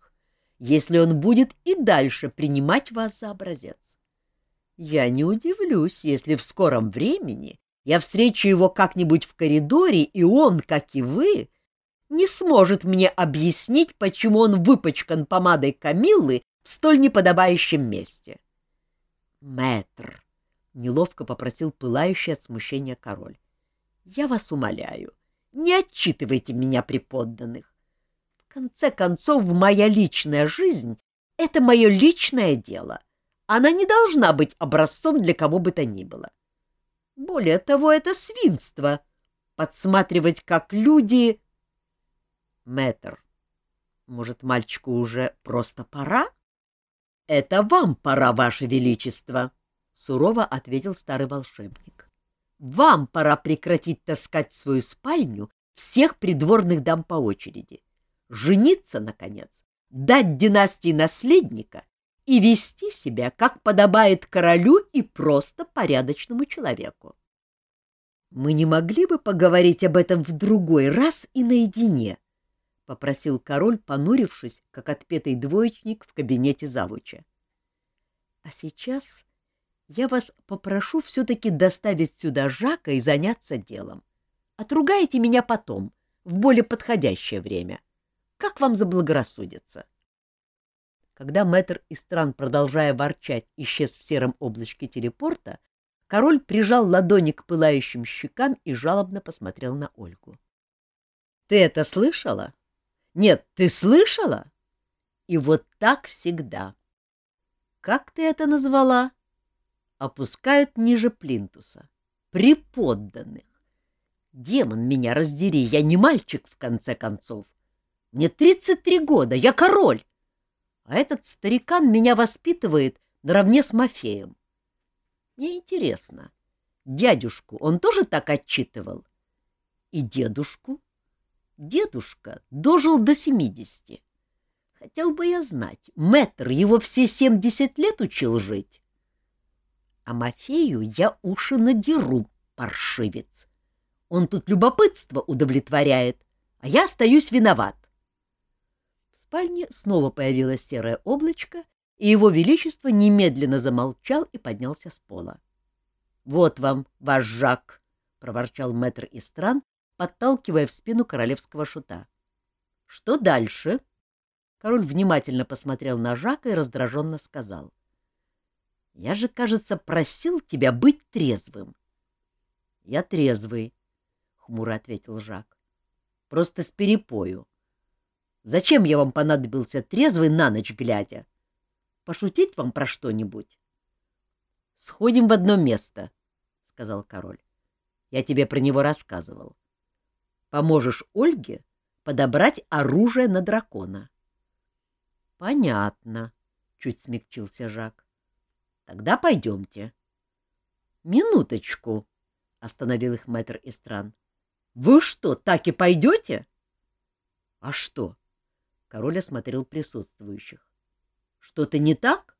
S1: если он будет и дальше принимать вас за образец? Я не удивлюсь, если в скором времени я встречу его как-нибудь в коридоре, и он, как и вы, не сможет мне объяснить, почему он выпачкан помадой Камиллы в столь неподобающем месте. — Мэтр, — неловко попросил пылающий от смущения король, — я вас умоляю, не отчитывайте меня при подданных. Конце концов, моя личная жизнь — это мое личное дело. Она не должна быть образцом для кого бы то ни было. Более того, это свинство — подсматривать, как люди Мэтр, может, мальчику уже просто пора? — Это вам пора, ваше величество, — сурово ответил старый волшебник. — Вам пора прекратить таскать в свою спальню всех придворных дам по очереди, жениться, наконец, дать династии наследника и вести себя, как подобает королю и просто порядочному человеку. Мы не могли бы поговорить об этом в другой раз и наедине, — попросил король, понурившись, как отпетый двоечник в кабинете завуча. — А сейчас я вас попрошу все-таки доставить сюда Жака и заняться делом. Отругайте меня потом, в более подходящее время. Как вам заблагорассудится? Когда мэтр стран, продолжая ворчать, исчез в сером облачке телепорта, король прижал ладони к пылающим щекам и жалобно посмотрел на Ольгу. — Ты это слышала? Нет, ты слышала? И вот так всегда. Как ты это назвала? Опускают ниже плинтуса. При подданных. Демон меня раздери, я не мальчик, в конце концов. Мне 33 года, я король. А этот старикан меня воспитывает наравне с Мафеем. Мне интересно, дядюшку он тоже так отчитывал? И дедушку? Дедушка дожил до семидесяти. Хотел бы я знать, мэтр его все семьдесят лет учил жить. А Мафею я уши надеру, паршивец. Он тут любопытство удовлетворяет, а я остаюсь виноват. Спальне снова появилось серое облачко, и его величество немедленно замолчал и поднялся с пола. — Вот вам, ваш Жак! — проворчал мэтр Истран, подталкивая в спину королевского шута. — Что дальше? Король внимательно посмотрел на Жака и раздраженно сказал. — Я же, кажется, просил тебя быть трезвым. — Я трезвый, — хмуро ответил Жак. — Просто с перепою. Зачем я вам понадобился трезвый на ночь глядя? Пошутить вам про что-нибудь? — Сходим в одно место, — сказал король. Я тебе про него рассказывал. — Поможешь Ольге подобрать оружие на дракона. — Понятно, — чуть смягчился Жак. — Тогда пойдемте. — Минуточку, — остановил их мэтр Истран. — Вы что, так и пойдете? — А что? — король осмотрел присутствующих. — Что-то не так?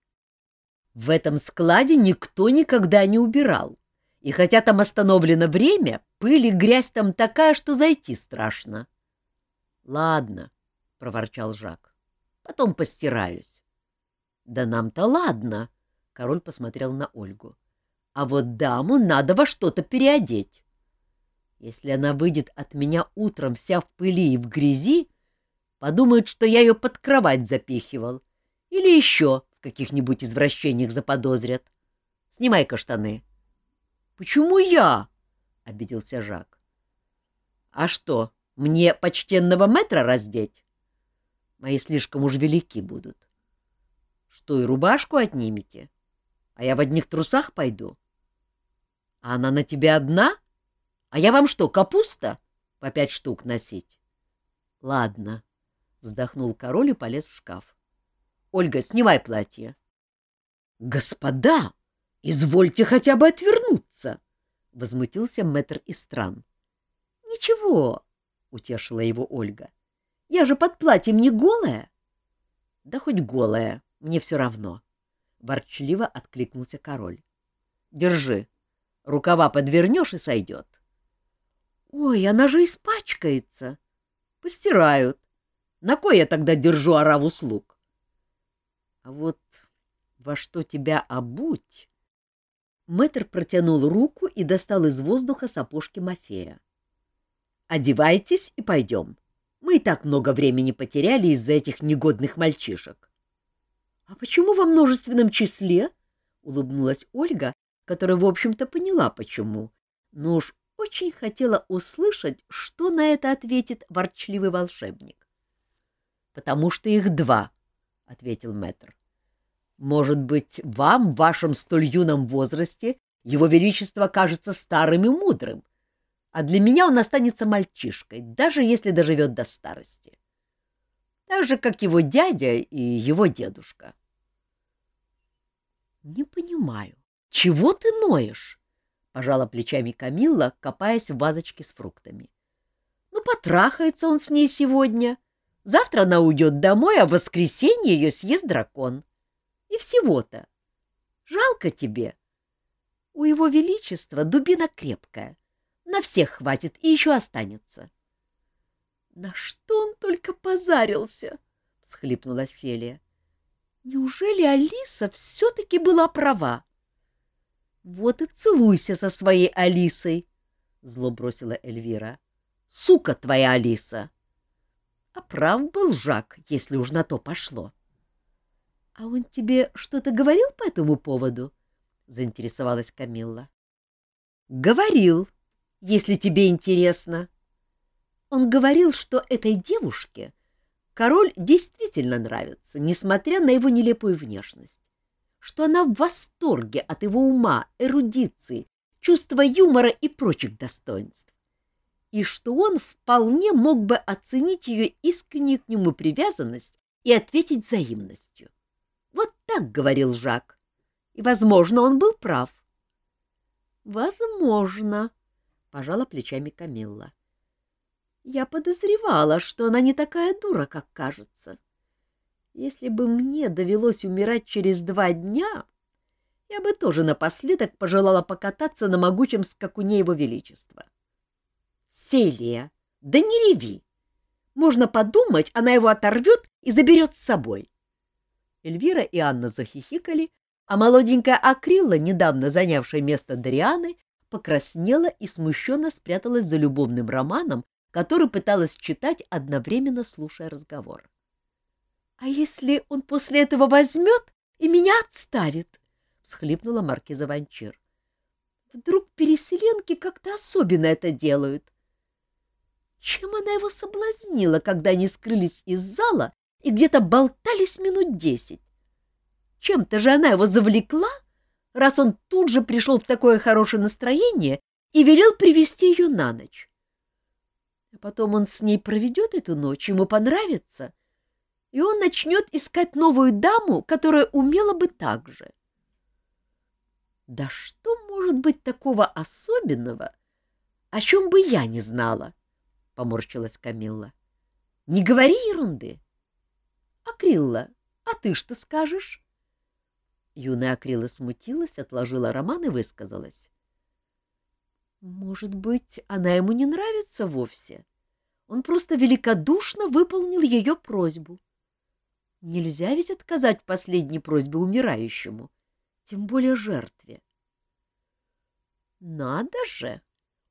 S1: В этом складе никто никогда не убирал. — и хотя там остановлено время, пыль и грязь там такая, что зайти страшно. — Ладно, — проворчал Жак, — потом постираюсь. — Да нам-то ладно, — король посмотрел на Ольгу. — А вот даму надо во что-то переодеть. Если она выйдет от меня утром вся в пыли и в грязи, подумают, что я ее под кровать запихивал. Или еще в каких-нибудь извращениях заподозрят. Снимай-ка штаны. — Почему я? — обиделся Жак. — А что, мне почтенного метра раздеть? Мои слишком уж велики будут. Что, и рубашку отнимете? А я в одних трусах пойду? А она на тебя одна? А я вам что, капуста? По пять штук носить? — Ладно, — вздохнул король и полез в шкаф. — Ольга, снимай платье. — Господа, извольте хотя бы отвернуться! — возмутился мэтр из стран. — Ничего, — утешила его Ольга. — Я же под платьем не голая. — Да хоть голая, мне все равно, — ворчливо откликнулся король. — Держи, рукава подвернешь и сойдет. — Ой, она же испачкается. — Постирают. На кой я тогда держу ораву слуг? — А вот во что тебя обуть? Мэтр протянул руку и достал из воздуха сапожки Мафея. — Одевайтесь и пойдем. Мы и так много времени потеряли из-за этих негодных мальчишек. — А почему во множественном числе? — улыбнулась Ольга, которая, в общем-то, поняла, почему. Но уж очень хотела услышать, что на это ответит ворчливый волшебник. — Потому что их два, — ответил мэтр. Может быть, вам, в вашем столь юном возрасте, его величество кажется старым и мудрым, а для меня он останется мальчишкой, даже если доживет до старости. Так же, как его дядя и его дедушка. — Не понимаю, чего ты ноешь? — пожала плечами Камилла, копаясь в вазочке с фруктами. — Ну, потрахается он с ней сегодня. Завтра она уйдет домой, а в воскресенье ее съест дракон. И всего-то. Жалко тебе. У его величества дубина крепкая. На всех хватит и еще останется. — На что он только позарился? — всхлипнула Селия. — Неужели Алиса все-таки была права? — Вот и целуйся со своей Алисой, — зло бросила Эльвира. — Сука твоя Алиса! А прав был Жак, если уж на то пошло. — «А он тебе что-то говорил по этому поводу?» — заинтересовалась Камилла. «Говорил, если тебе интересно. Он говорил, что этой девушке король действительно нравится, несмотря на его нелепую внешность, что она в восторге от его ума, эрудиции, чувства юмора и прочих достоинств, и что он вполне мог бы оценить ее искреннюю к нему привязанность и ответить взаимностью. Вот так говорил Жак. И, возможно, он был прав. Возможно, пожала плечами Камилла. Я подозревала, что она не такая дура, как кажется. Если бы мне довелось умирать через два дня, я бы тоже напоследок пожелала покататься на могучем скакуне его величества. Селия, да не реви! Можно подумать, она его оторвет и заберет с собой. Эльвира и Анна захихикали, а молоденькая Акрилла, недавно занявшая место Дарианы, покраснела и смущенно спряталась за любовным романом, который пыталась читать, одновременно слушая разговор. — А если он после этого возьмет и меня отставит? — всхлипнула маркиза Ванчир. — Вдруг переселенки как-то особенно это делают? Чем она его соблазнила, когда они скрылись из зала и где-то болтались минут десять. Чем-то же она его завлекла, раз он тут же пришел в такое хорошее настроение и велел привести ее на ночь. А потом он с ней проведет эту ночь, ему понравится, и он начнет искать новую даму, которая умела бы так же. Да что может быть такого особенного, о чем бы я не знала? — поморщилась Камилла. — Не говори ерунды. Акрилла, а ты что скажешь? Юная Акрилла смутилась, отложила роман и высказалась. Может быть, она ему не нравится вовсе? Он просто великодушно выполнил ее просьбу. Нельзя ведь отказать в последней просьбе умирающему, тем более жертве. Надо же!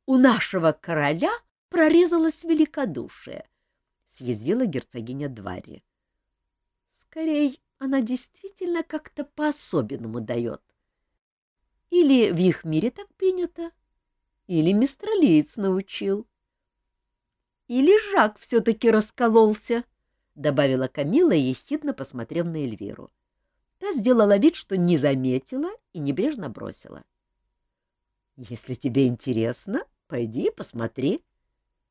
S1: У нашего короля прорезалось великодушие, — съязвила герцогиня Дварри. Скорей, она действительно как-то по-особенному дает. Или в их мире так принято, или мистралиец научил. Или Жак все-таки раскололся, — добавила Камила, ехидно посмотрев на Эльвиру. Та сделала вид, что не заметила и небрежно бросила. — Если тебе интересно, пойди и посмотри.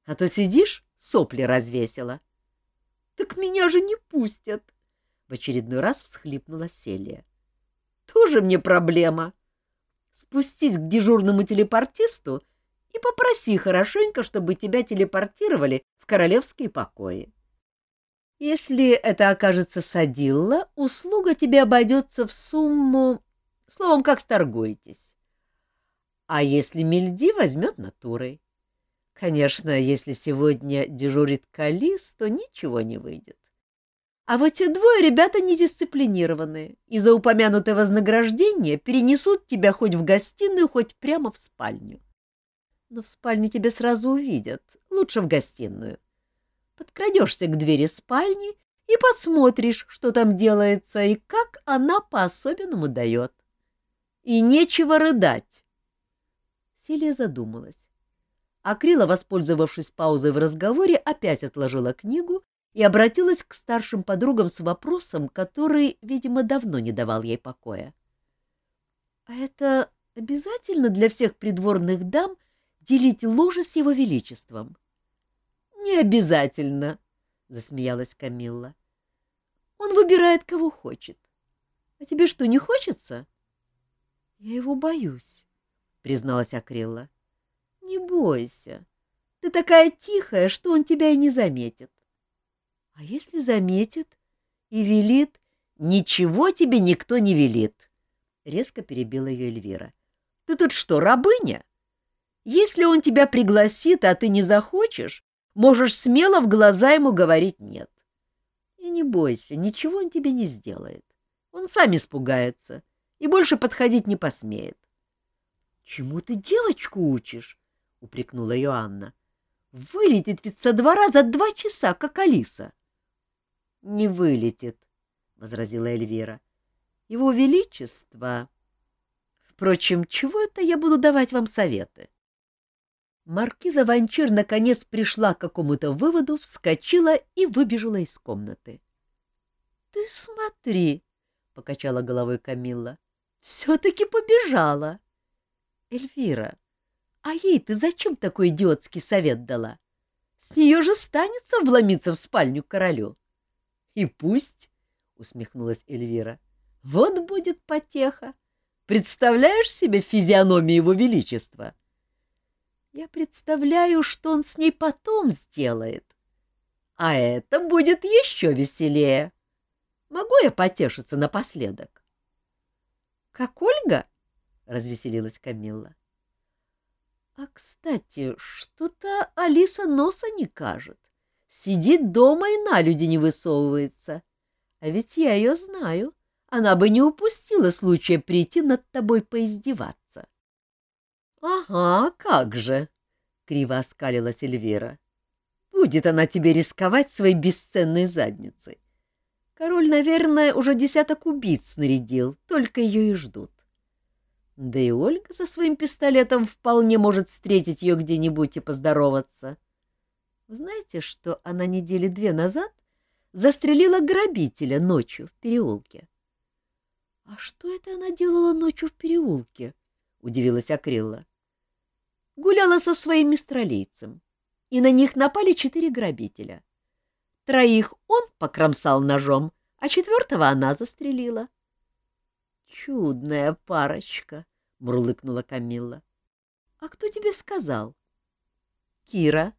S1: А то сидишь, сопли развесила. — Так меня же не пустят! В очередной раз всхлипнула Селия. Тоже мне проблема. Спустись к дежурному телепортисту и попроси хорошенько, чтобы тебя телепортировали в королевские покои. Если это окажется Садилла, услуга тебе обойдется в сумму... Словом, как сторгуетесь. А если Мельди возьмет натурой? Конечно, если сегодня дежурит Калис, то ничего не выйдет. А вот те двое ребята недисциплинированные, и за упомянутое вознаграждение перенесут тебя хоть в гостиную, хоть прямо в спальню. Но в спальне тебя сразу увидят, лучше в гостиную. Подкрадешься к двери спальни и посмотришь, что там делается и как она по-особенному дает. И нечего рыдать. Селия задумалась. Акрила, воспользовавшись паузой в разговоре, опять отложила книгу и обратилась к старшим подругам с вопросом, который, видимо, давно не давал ей покоя. — А это обязательно для всех придворных дам делить ложе с его величеством? — Не обязательно, — засмеялась Камилла. — Он выбирает, кого хочет. А тебе что, не хочется? — Я его боюсь, — призналась Акрилла. Не бойся. Ты такая тихая, что он тебя и не заметит. А если заметит и велит, ничего тебе никто не велит. Резко перебила ее Эльвира. Ты тут что, рабыня? Если он тебя пригласит, а ты не захочешь, можешь смело в глаза ему говорить «нет». И не бойся, ничего он тебе не сделает. Он сам испугается и больше подходить не посмеет. — Чему ты девочку учишь? — упрекнула ее Анна. — Вылетит ведь со двора за два часа, как Алиса. — Не вылетит, — возразила Эльвира. — Его Величество... Впрочем, чего это я буду давать вам советы? Маркиза Ванчир наконец пришла к какому-то выводу, вскочила и выбежала из комнаты. — Ты смотри, — покачала головой Камилла, — все-таки побежала. — Эльвира, а ей ты зачем такой идиотский совет дала? С нее же станется вломиться в спальню к королю. — И пусть, — усмехнулась Эльвира, — вот будет потеха. Представляешь себе физиономию его величества? Я представляю, что он с ней потом сделает. А это будет еще веселее. Могу я потешиться напоследок? — Как Ольга? — развеселилась Камилла. А, кстати, что-то Алиса носа не кажет. Сидит дома и на люди не высовывается. А ведь я ее знаю. Она бы не упустила случая прийти над тобой поиздеваться. — Ага, как же! — криво оскалилась Эльвира. — Будет она тебе рисковать своей бесценной задницей. Король, наверное, уже десяток убийц снарядил, только ее и ждут. Да и Ольга со своим пистолетом вполне может встретить ее где-нибудь и поздороваться. Вы знаете, что она недели две назад застрелила грабителя ночью в переулке? — А что это она делала ночью в переулке? — удивилась Акрилла. — Гуляла со своим мистралийцем, и на них напали четыре грабителя. Троих он покромсал ножом, а четвертого она застрелила. — Чудная парочка, — мурлыкнула Камилла. — А кто тебе сказал? — Кира.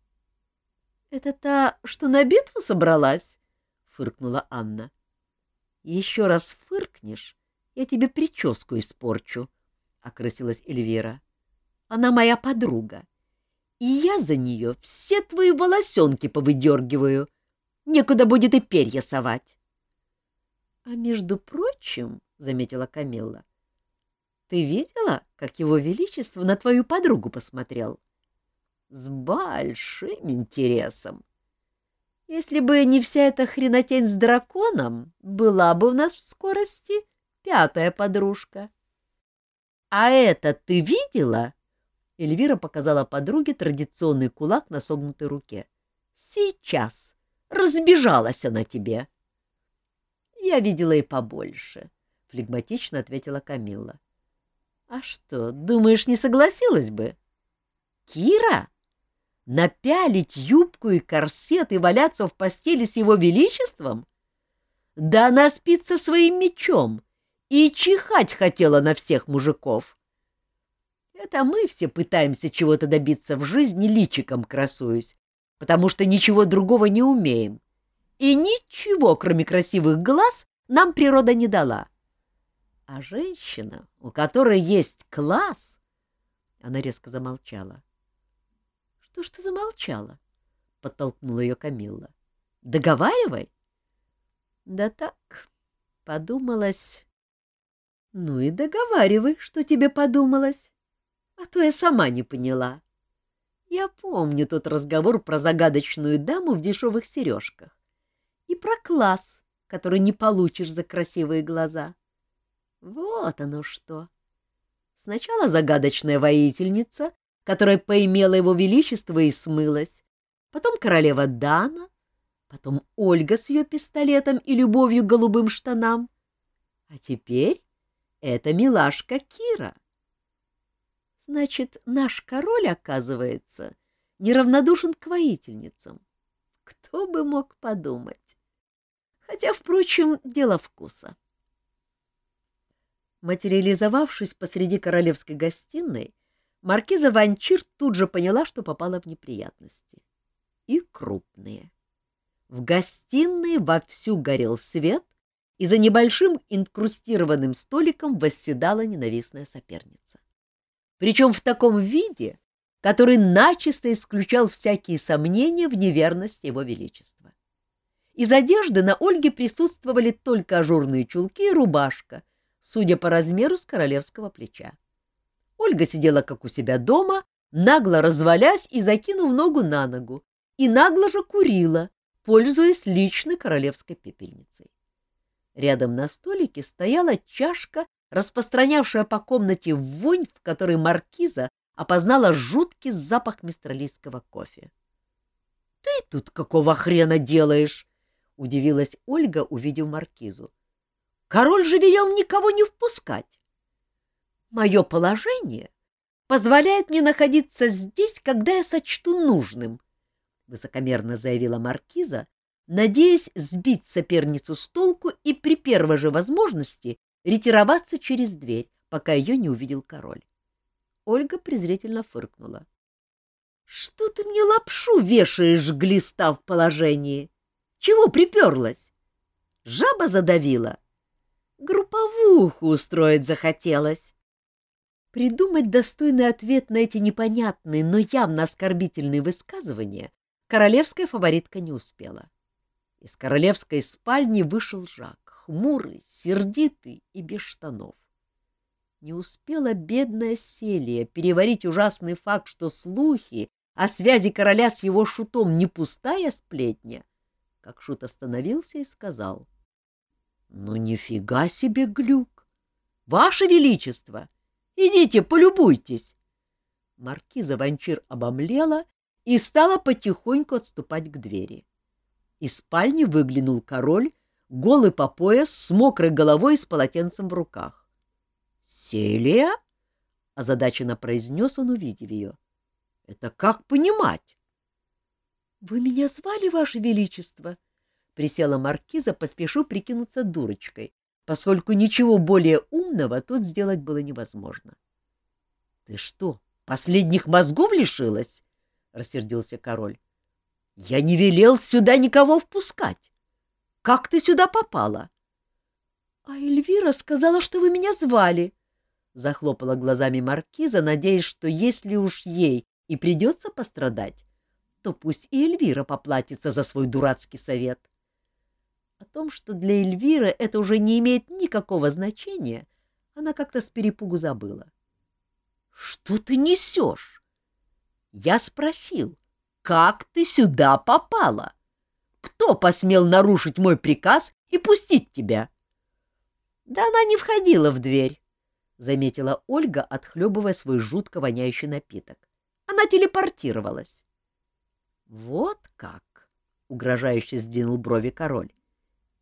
S1: — Это та, что на битву собралась? — фыркнула Анна. — Еще раз фыркнешь, я тебе прическу испорчу, — окрысилась Эльвира. — Она моя подруга, и я за нее все твои волосенки повыдергиваю. Некуда будет и перья совать. — А между прочим, — заметила Камилла. — Ты видела, как его величество на твою подругу посмотрел? — С большим интересом. Если бы не вся эта хренотень с драконом, была бы у нас в скорости пятая подружка. — А это ты видела? Эльвира показала подруге традиционный кулак на согнутой руке. — Сейчас. Разбежалась она тебе. — Я видела и побольше. —— флегматично ответила Камилла. — А что, думаешь, не согласилась бы? — Кира? Напялить юбку и корсет и валяться в постели с его величеством? Да она спит со своим мечом и чихать хотела на всех мужиков. Это мы все пытаемся чего-то добиться в жизни, личиком красуюсь, потому что ничего другого не умеем. И ничего, кроме красивых глаз, нам природа не дала. А женщина, у которой есть класс... Она резко замолчала. — Что ж ты замолчала? — подтолкнула ее Камилла. — Договаривай. — Да так, подумалось. — Ну и договаривай, что тебе подумалось. А то я сама не поняла. Я помню тот разговор про загадочную даму в дешевых сережках и про класс, который не получишь за красивые глаза. Вот оно что. Сначала загадочная воительница, которая поимела его величество и смылась, потом королева Дана, потом Ольга с ее пистолетом и любовью к голубым штанам, а теперь это милашка Кира. Значит, наш король, оказывается, неравнодушен к воительницам. Кто бы мог подумать? Хотя, впрочем, дело вкуса. Материализовавшись посреди королевской гостиной, маркиза Ванчир тут же поняла, что попала в неприятности. И крупные. В гостиной вовсю горел свет, и за небольшим инкрустированным столиком восседала ненавистная соперница. Причем в таком виде, который начисто исключал всякие сомнения в неверности его величества. Из одежды на Ольге присутствовали только ажурные чулки и рубашка, судя по размеру с королевского плеча. Ольга сидела как у себя дома, нагло развалясь и закинув ногу на ногу, и нагло же курила, пользуясь личной королевской пепельницей. Рядом на столике стояла чашка, распространявшая по комнате вонь, в которой маркиза опознала жуткий запах мистралийского кофе. — Ты тут какого хрена делаешь? — удивилась Ольга, увидев маркизу. — Король же велел никого не впускать. — Мое положение позволяет мне находиться здесь, когда я сочту нужным, — высокомерно заявила маркиза, надеясь сбить соперницу с толку и при первой же возможности ретироваться через дверь, пока ее не увидел король. Ольга презрительно фыркнула. — Что ты мне лапшу вешаешь, глиста в положении? — чего приперлась? Жаба задавила? Групповуху устроить захотелось. Придумать достойный ответ на эти непонятные, но явно оскорбительные высказывания королевская фаворитка не успела. Из королевской спальни вышел Жак, хмурый, сердитый и без штанов. Не успела бедная Селия переварить ужасный факт, что слухи о связи короля с его шутом не пустая сплетня, как Шут остановился и сказал. — Ну, нифига себе глюк! Ваше Величество! Идите, полюбуйтесь! Маркиза Ванчир обомлела и стала потихоньку отступать к двери. Из спальни выглянул король, голый по пояс, с мокрой головой и с полотенцем в руках. — Селия? — озадаченно произнес он, увидев ее. — Это как понимать? — Вы меня звали, Ваше Величество? — присела маркиза, поспешу прикинуться дурочкой, поскольку ничего более умного тут сделать было невозможно. — Ты что, последних мозгов лишилась? — рассердился король. — Я не велел сюда никого впускать. Как ты сюда попала? — А Эльвира сказала, что вы меня звали, — захлопала глазами маркиза, надеясь, что если уж ей и придется пострадать, то пусть и Эльвира поплатится за свой дурацкий совет. О том, что для Эльвиры это уже не имеет никакого значения, она как-то с перепугу забыла. — Что ты несешь? Я спросил, как ты сюда попала? Кто посмел нарушить мой приказ и пустить тебя? — Да она не входила в дверь, — заметила Ольга, отхлебывая свой жутко воняющий напиток. Она телепортировалась. Вот как, угрожающе сдвинул брови король.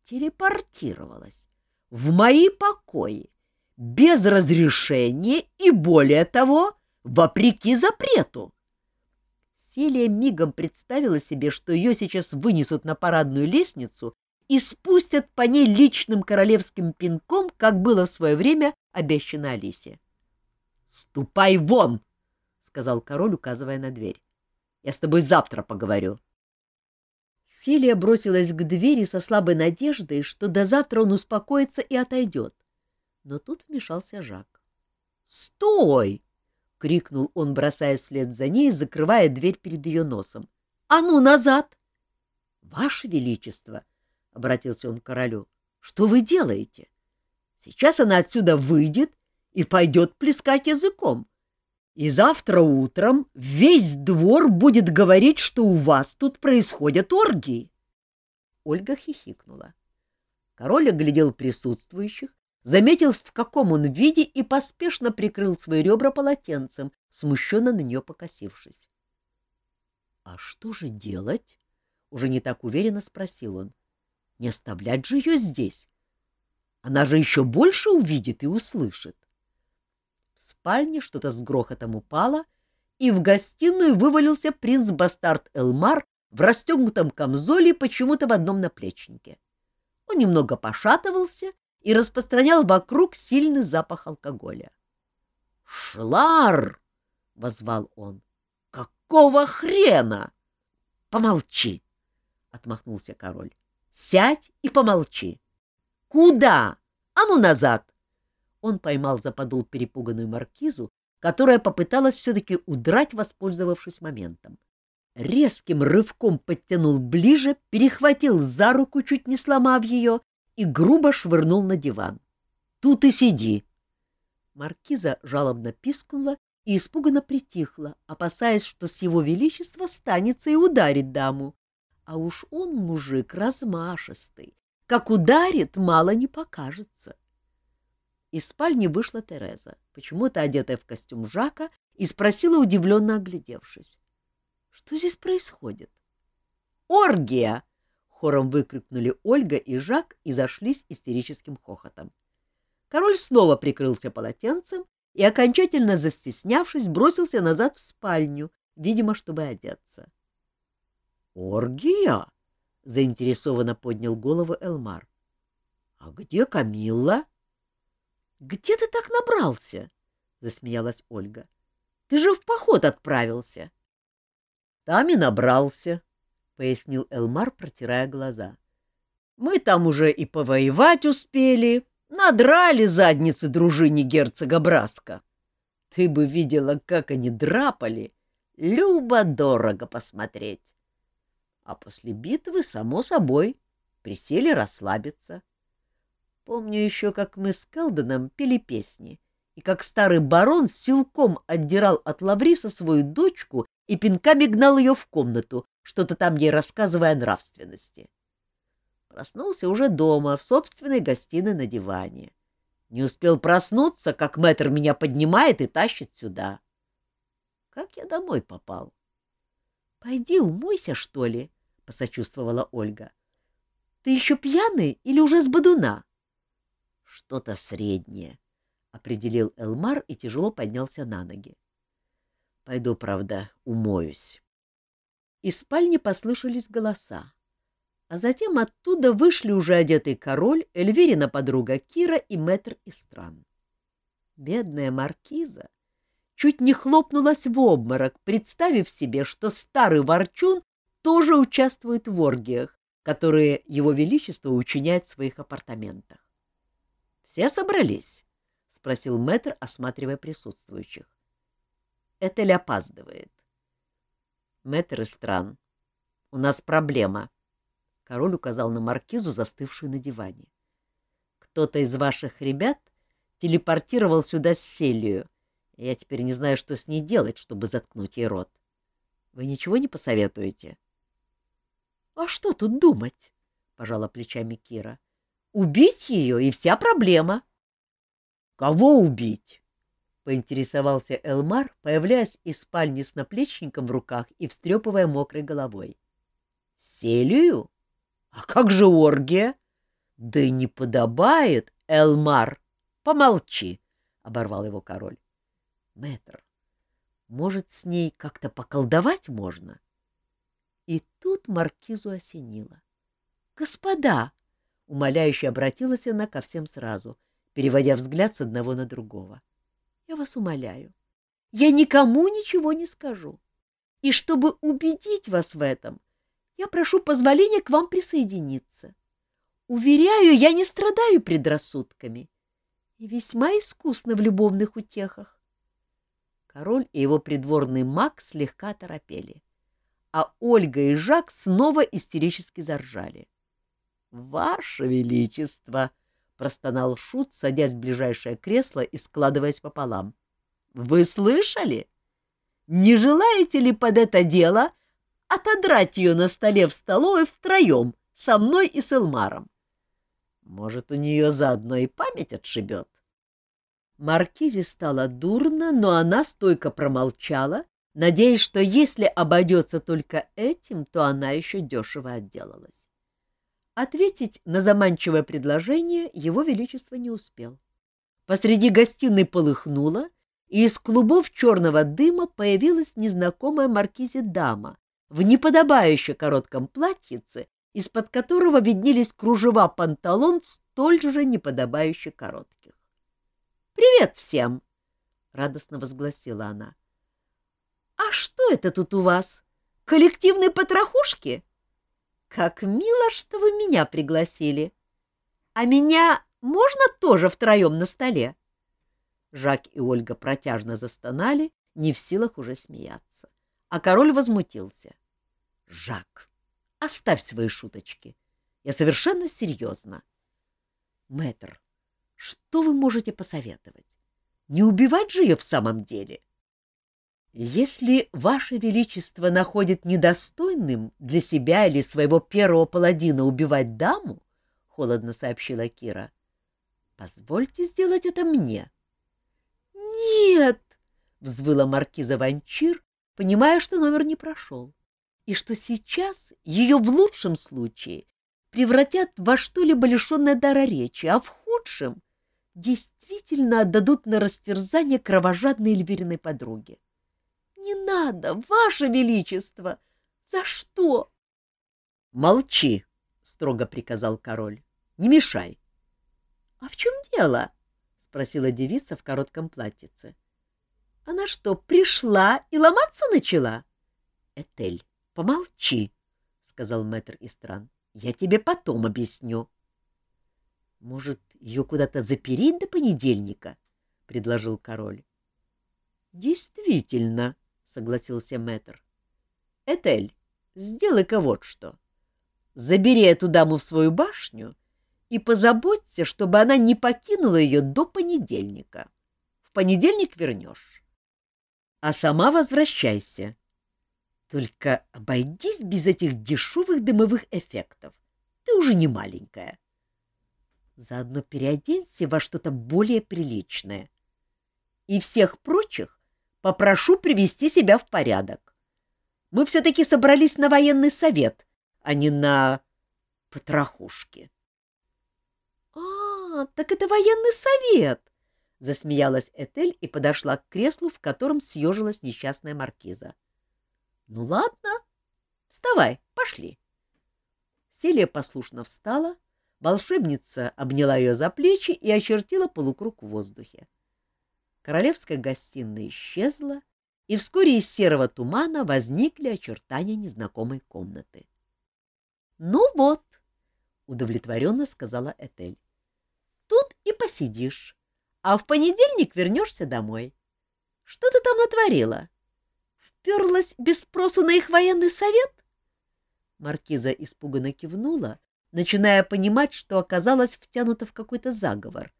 S1: Телепортировалась в мои покои без разрешения и более того, вопреки запрету. Селия мигом представила себе, что ее сейчас вынесут на парадную лестницу и спустят по ней личным королевским пинком, как было в свое время обещано Алисе. — Ступай вон! — сказал король, указывая на дверь. — Я с тобой завтра поговорю. Селия бросилась к двери со слабой надеждой, что до завтра он успокоится и отойдет. Но тут вмешался Жак. «Стой!» — крикнул он, бросая вслед за ней, закрывая дверь перед ее носом. «А ну, назад!» «Ваше Величество!» — обратился он к королю. «Что вы делаете? Сейчас она отсюда выйдет и пойдет плескать языком. И завтра утром весь двор будет говорить, что у вас тут происходят оргии. Ольга хихикнула. Король оглядел присутствующих, заметил, в каком он виде, и поспешно прикрыл свои ребра полотенцем, смущенно на нее покосившись. — А что же делать? — уже не так уверенно спросил он. — Не оставлять же ее здесь. Она же еще больше увидит и услышит. В спальне что-то с грохотом упало, и в гостиную вывалился принц-бастард Элмар в расстегнутом камзоле почему-то в одном наплечнике. Он немного пошатывался и распространял вокруг сильный запах алкоголя. «Шлар!» — возвал он. «Какого хрена?» «Помолчи!» — отмахнулся король. «Сядь и помолчи!» «Куда? А ну назад!» Он поймал за подол перепуганную маркизу, которая попыталась все-таки удрать, воспользовавшись моментом. Резким рывком подтянул ближе, перехватил за руку, чуть не сломав ее, и грубо швырнул на диван. «Тут и сиди!» Маркиза жалобно пискнула и испуганно притихла, опасаясь, что с его величества станется и ударит даму. А уж он мужик размашистый, как ударит, мало не покажется. Из спальни вышла Тереза, почему-то одетая в костюм Жака, и спросила, удивленно оглядевшись. — Что здесь происходит? — Оргия! — хором выкрикнули Ольга и Жак и зашлись истерическим хохотом. Король снова прикрылся полотенцем и, окончательно застеснявшись, бросился назад в спальню, видимо, чтобы одеться. — Оргия? — заинтересованно поднял голову Элмар. — А где Камилла? — где ты так набрался? — засмеялась Ольга. — Ты же в поход отправился. — Там и набрался, — пояснил Элмар, протирая глаза. — Мы там уже и повоевать успели, надрали задницы дружине герцога Браска. Ты бы видела, как они драпали. Любо-дорого посмотреть. А после битвы, само собой, присели расслабиться. — Помню еще, как мы с Келденом пели песни, и как старый барон силком отдирал от Лавриса свою дочку и пинками гнал ее в комнату, что-то там ей рассказывая о нравственности. Проснулся уже дома, в собственной гостиной на диване. Не успел проснуться, как мэтр меня поднимает и тащит сюда. Как я домой попал? — Пойди умойся, что ли, — посочувствовала Ольга. — Ты еще пьяный или уже с бодуна? Что-то среднее, — определил Элмар и тяжело поднялся на ноги. Пойду, правда, умоюсь. Из спальни послышались голоса, а затем оттуда вышли уже одетый король, Эльвирина подруга Кира и мэтр Истран. Бедная маркиза чуть не хлопнулась в обморок, представив себе, что старый ворчун тоже участвует в оргиях, которые его величество учиняет в своих апартаментах. Все собрались? — спросил мэтр, осматривая присутствующих. — Этель опаздывает. — Мэтр Истран, у нас проблема. Король указал на маркизу, застывшую на диване. — Кто-то из ваших ребят телепортировал сюда Селию. Я теперь не знаю, что с ней делать, чтобы заткнуть ей рот. Вы ничего не посоветуете? — А что тут думать? — пожала плечами Кира. Убить ее, и вся проблема. — Кого убить? — поинтересовался Элмар, появляясь из спальни с наплечником в руках и встрепывая мокрой головой. — Селию? А как же оргия? — Да и не подобает, Элмар. Помолчи, — оборвал его король. — Мэтр, Может, с ней как-то поколдовать можно? И тут маркизу осенило. — Господа! — умоляюще обратилась она ко всем сразу, переводя взгляд с одного на другого. — Я вас умоляю, я никому ничего не скажу. И чтобы убедить вас в этом, я прошу позволения к вам присоединиться. Уверяю, я не страдаю предрассудками и весьма искусна в любовных утехах. Король и его придворный маг слегка торопели, а Ольга и Жак снова истерически заржали. — Ваше Величество! — простонал Шут, садясь в ближайшее кресло и складываясь пополам. — Вы слышали? Не желаете ли под это дело отодрать ее на столе в столовой втроем, со мной и с Элмаром? Может, у нее заодно и память отшибет? Маркизе стало дурно, но она стойко промолчала, надеясь, что если обойдется только этим, то она еще дешево отделалась. Ответить на заманчивое предложение его величество не успел. Посреди гостиной полыхнуло, и из клубов черного дыма появилась незнакомая маркизе дама в неподобающе коротком платьице, из-под которого виднелись кружева панталон столь же неподобающе коротких. «Привет всем!» — радостно возгласила она. «А что это тут у вас? Коллективные потрохушки? Как мило, что вы меня пригласили! А меня можно тоже втроем на столе?» Жак и Ольга протяжно застонали, не в силах уже смеяться. А король возмутился. — Жак, оставь свои шуточки. Я совершенно серьезно. — Мэтр, что вы можете посоветовать? Не убивать же ее в самом деле? Если Ваше Величество находит недостойным для себя или своего первого паладина убивать даму, — холодно сообщила Кира, — позвольте сделать это мне. — Нет! — взвыла маркиза Ванчир, понимая, что номер не прошел, и что сейчас ее в лучшем случае превратят во что-либо лишенное дара речи, а в худшем действительно отдадут на растерзание кровожадной Эльвириной подруге. — Не надо, Ваше Величество! За что? — Молчи, — строго приказал король. — Не мешай. — А в чем дело? — спросила девица в коротком платьице. — Она что, пришла и ломаться начала? — Этель, помолчи, — сказал мэтр Истран. — Я тебе потом объясню. — может, ее куда-то запереть до понедельника? — предложил король. — Действительно, — согласился мэтр. — Этель, сделай-ка вот что. Забери эту даму в свою башню и позаботься, чтобы она не покинула ее до понедельника. В понедельник вернешь. А сама возвращайся. Только обойдись без этих дешевых дымовых эффектов. Ты уже не маленькая. — Заодно переоденься во что-то более приличное. И всех прочих попрошу привести себя в порядок. Мы все-таки собрались на военный совет, а не на потрохушки. — А, так это военный совет! — засмеялась Этель и подошла к креслу, в котором съежилась несчастная маркиза. — Ну ладно, вставай, пошли. Селия послушно встала, Волшебница обняла ее за плечи и очертила полукруг в воздухе. Королевская гостиная исчезла, и вскоре из серого тумана возникли очертания незнакомой комнаты. — Ну вот, — удовлетворенно сказала Этель, — тут и посидишь, а в понедельник вернешься домой. Что ты там натворила? Вперлась без спросу на их военный совет? Маркиза испуганно кивнула, начиная понимать, что оказалась втянута в какой-то заговор,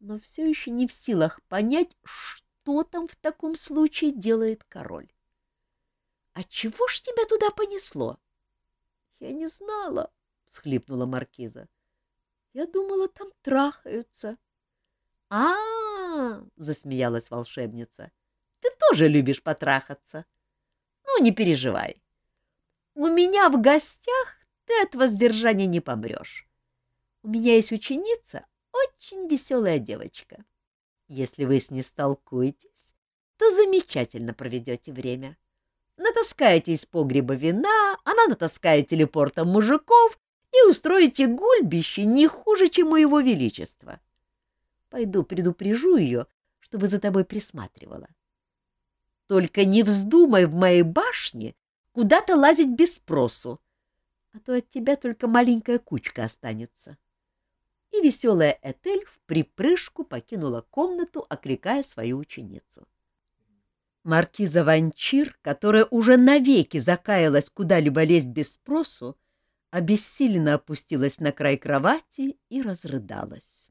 S1: но все еще не в силах понять, что там в таком случае делает король. — А чего ж тебя туда понесло? — Я не знала, — схлипнула маркиза. — Я думала, там трахаются. А — -а засмеялась волшебница. — Ты тоже любишь потрахаться. Ну, не переживай. У меня в гостях ты от воздержания не помрешь. У меня есть ученица, очень веселая девочка. Если вы с ней столкуетесь, то замечательно проведете время. Натаскаете из погреба вина, она натаскает телепортом мужиков и устроите гульбище не хуже, чем у его величества. Пойду предупрежу ее, чтобы за тобой присматривала. Только не вздумай в моей башне куда-то лазить без спросу, а то от тебя только маленькая кучка останется. И веселая Этель в припрыжку покинула комнату, окликая свою ученицу. Маркиза Ванчир, которая уже навеки закаялась куда-либо лезть без спросу, обессиленно опустилась на край кровати и разрыдалась.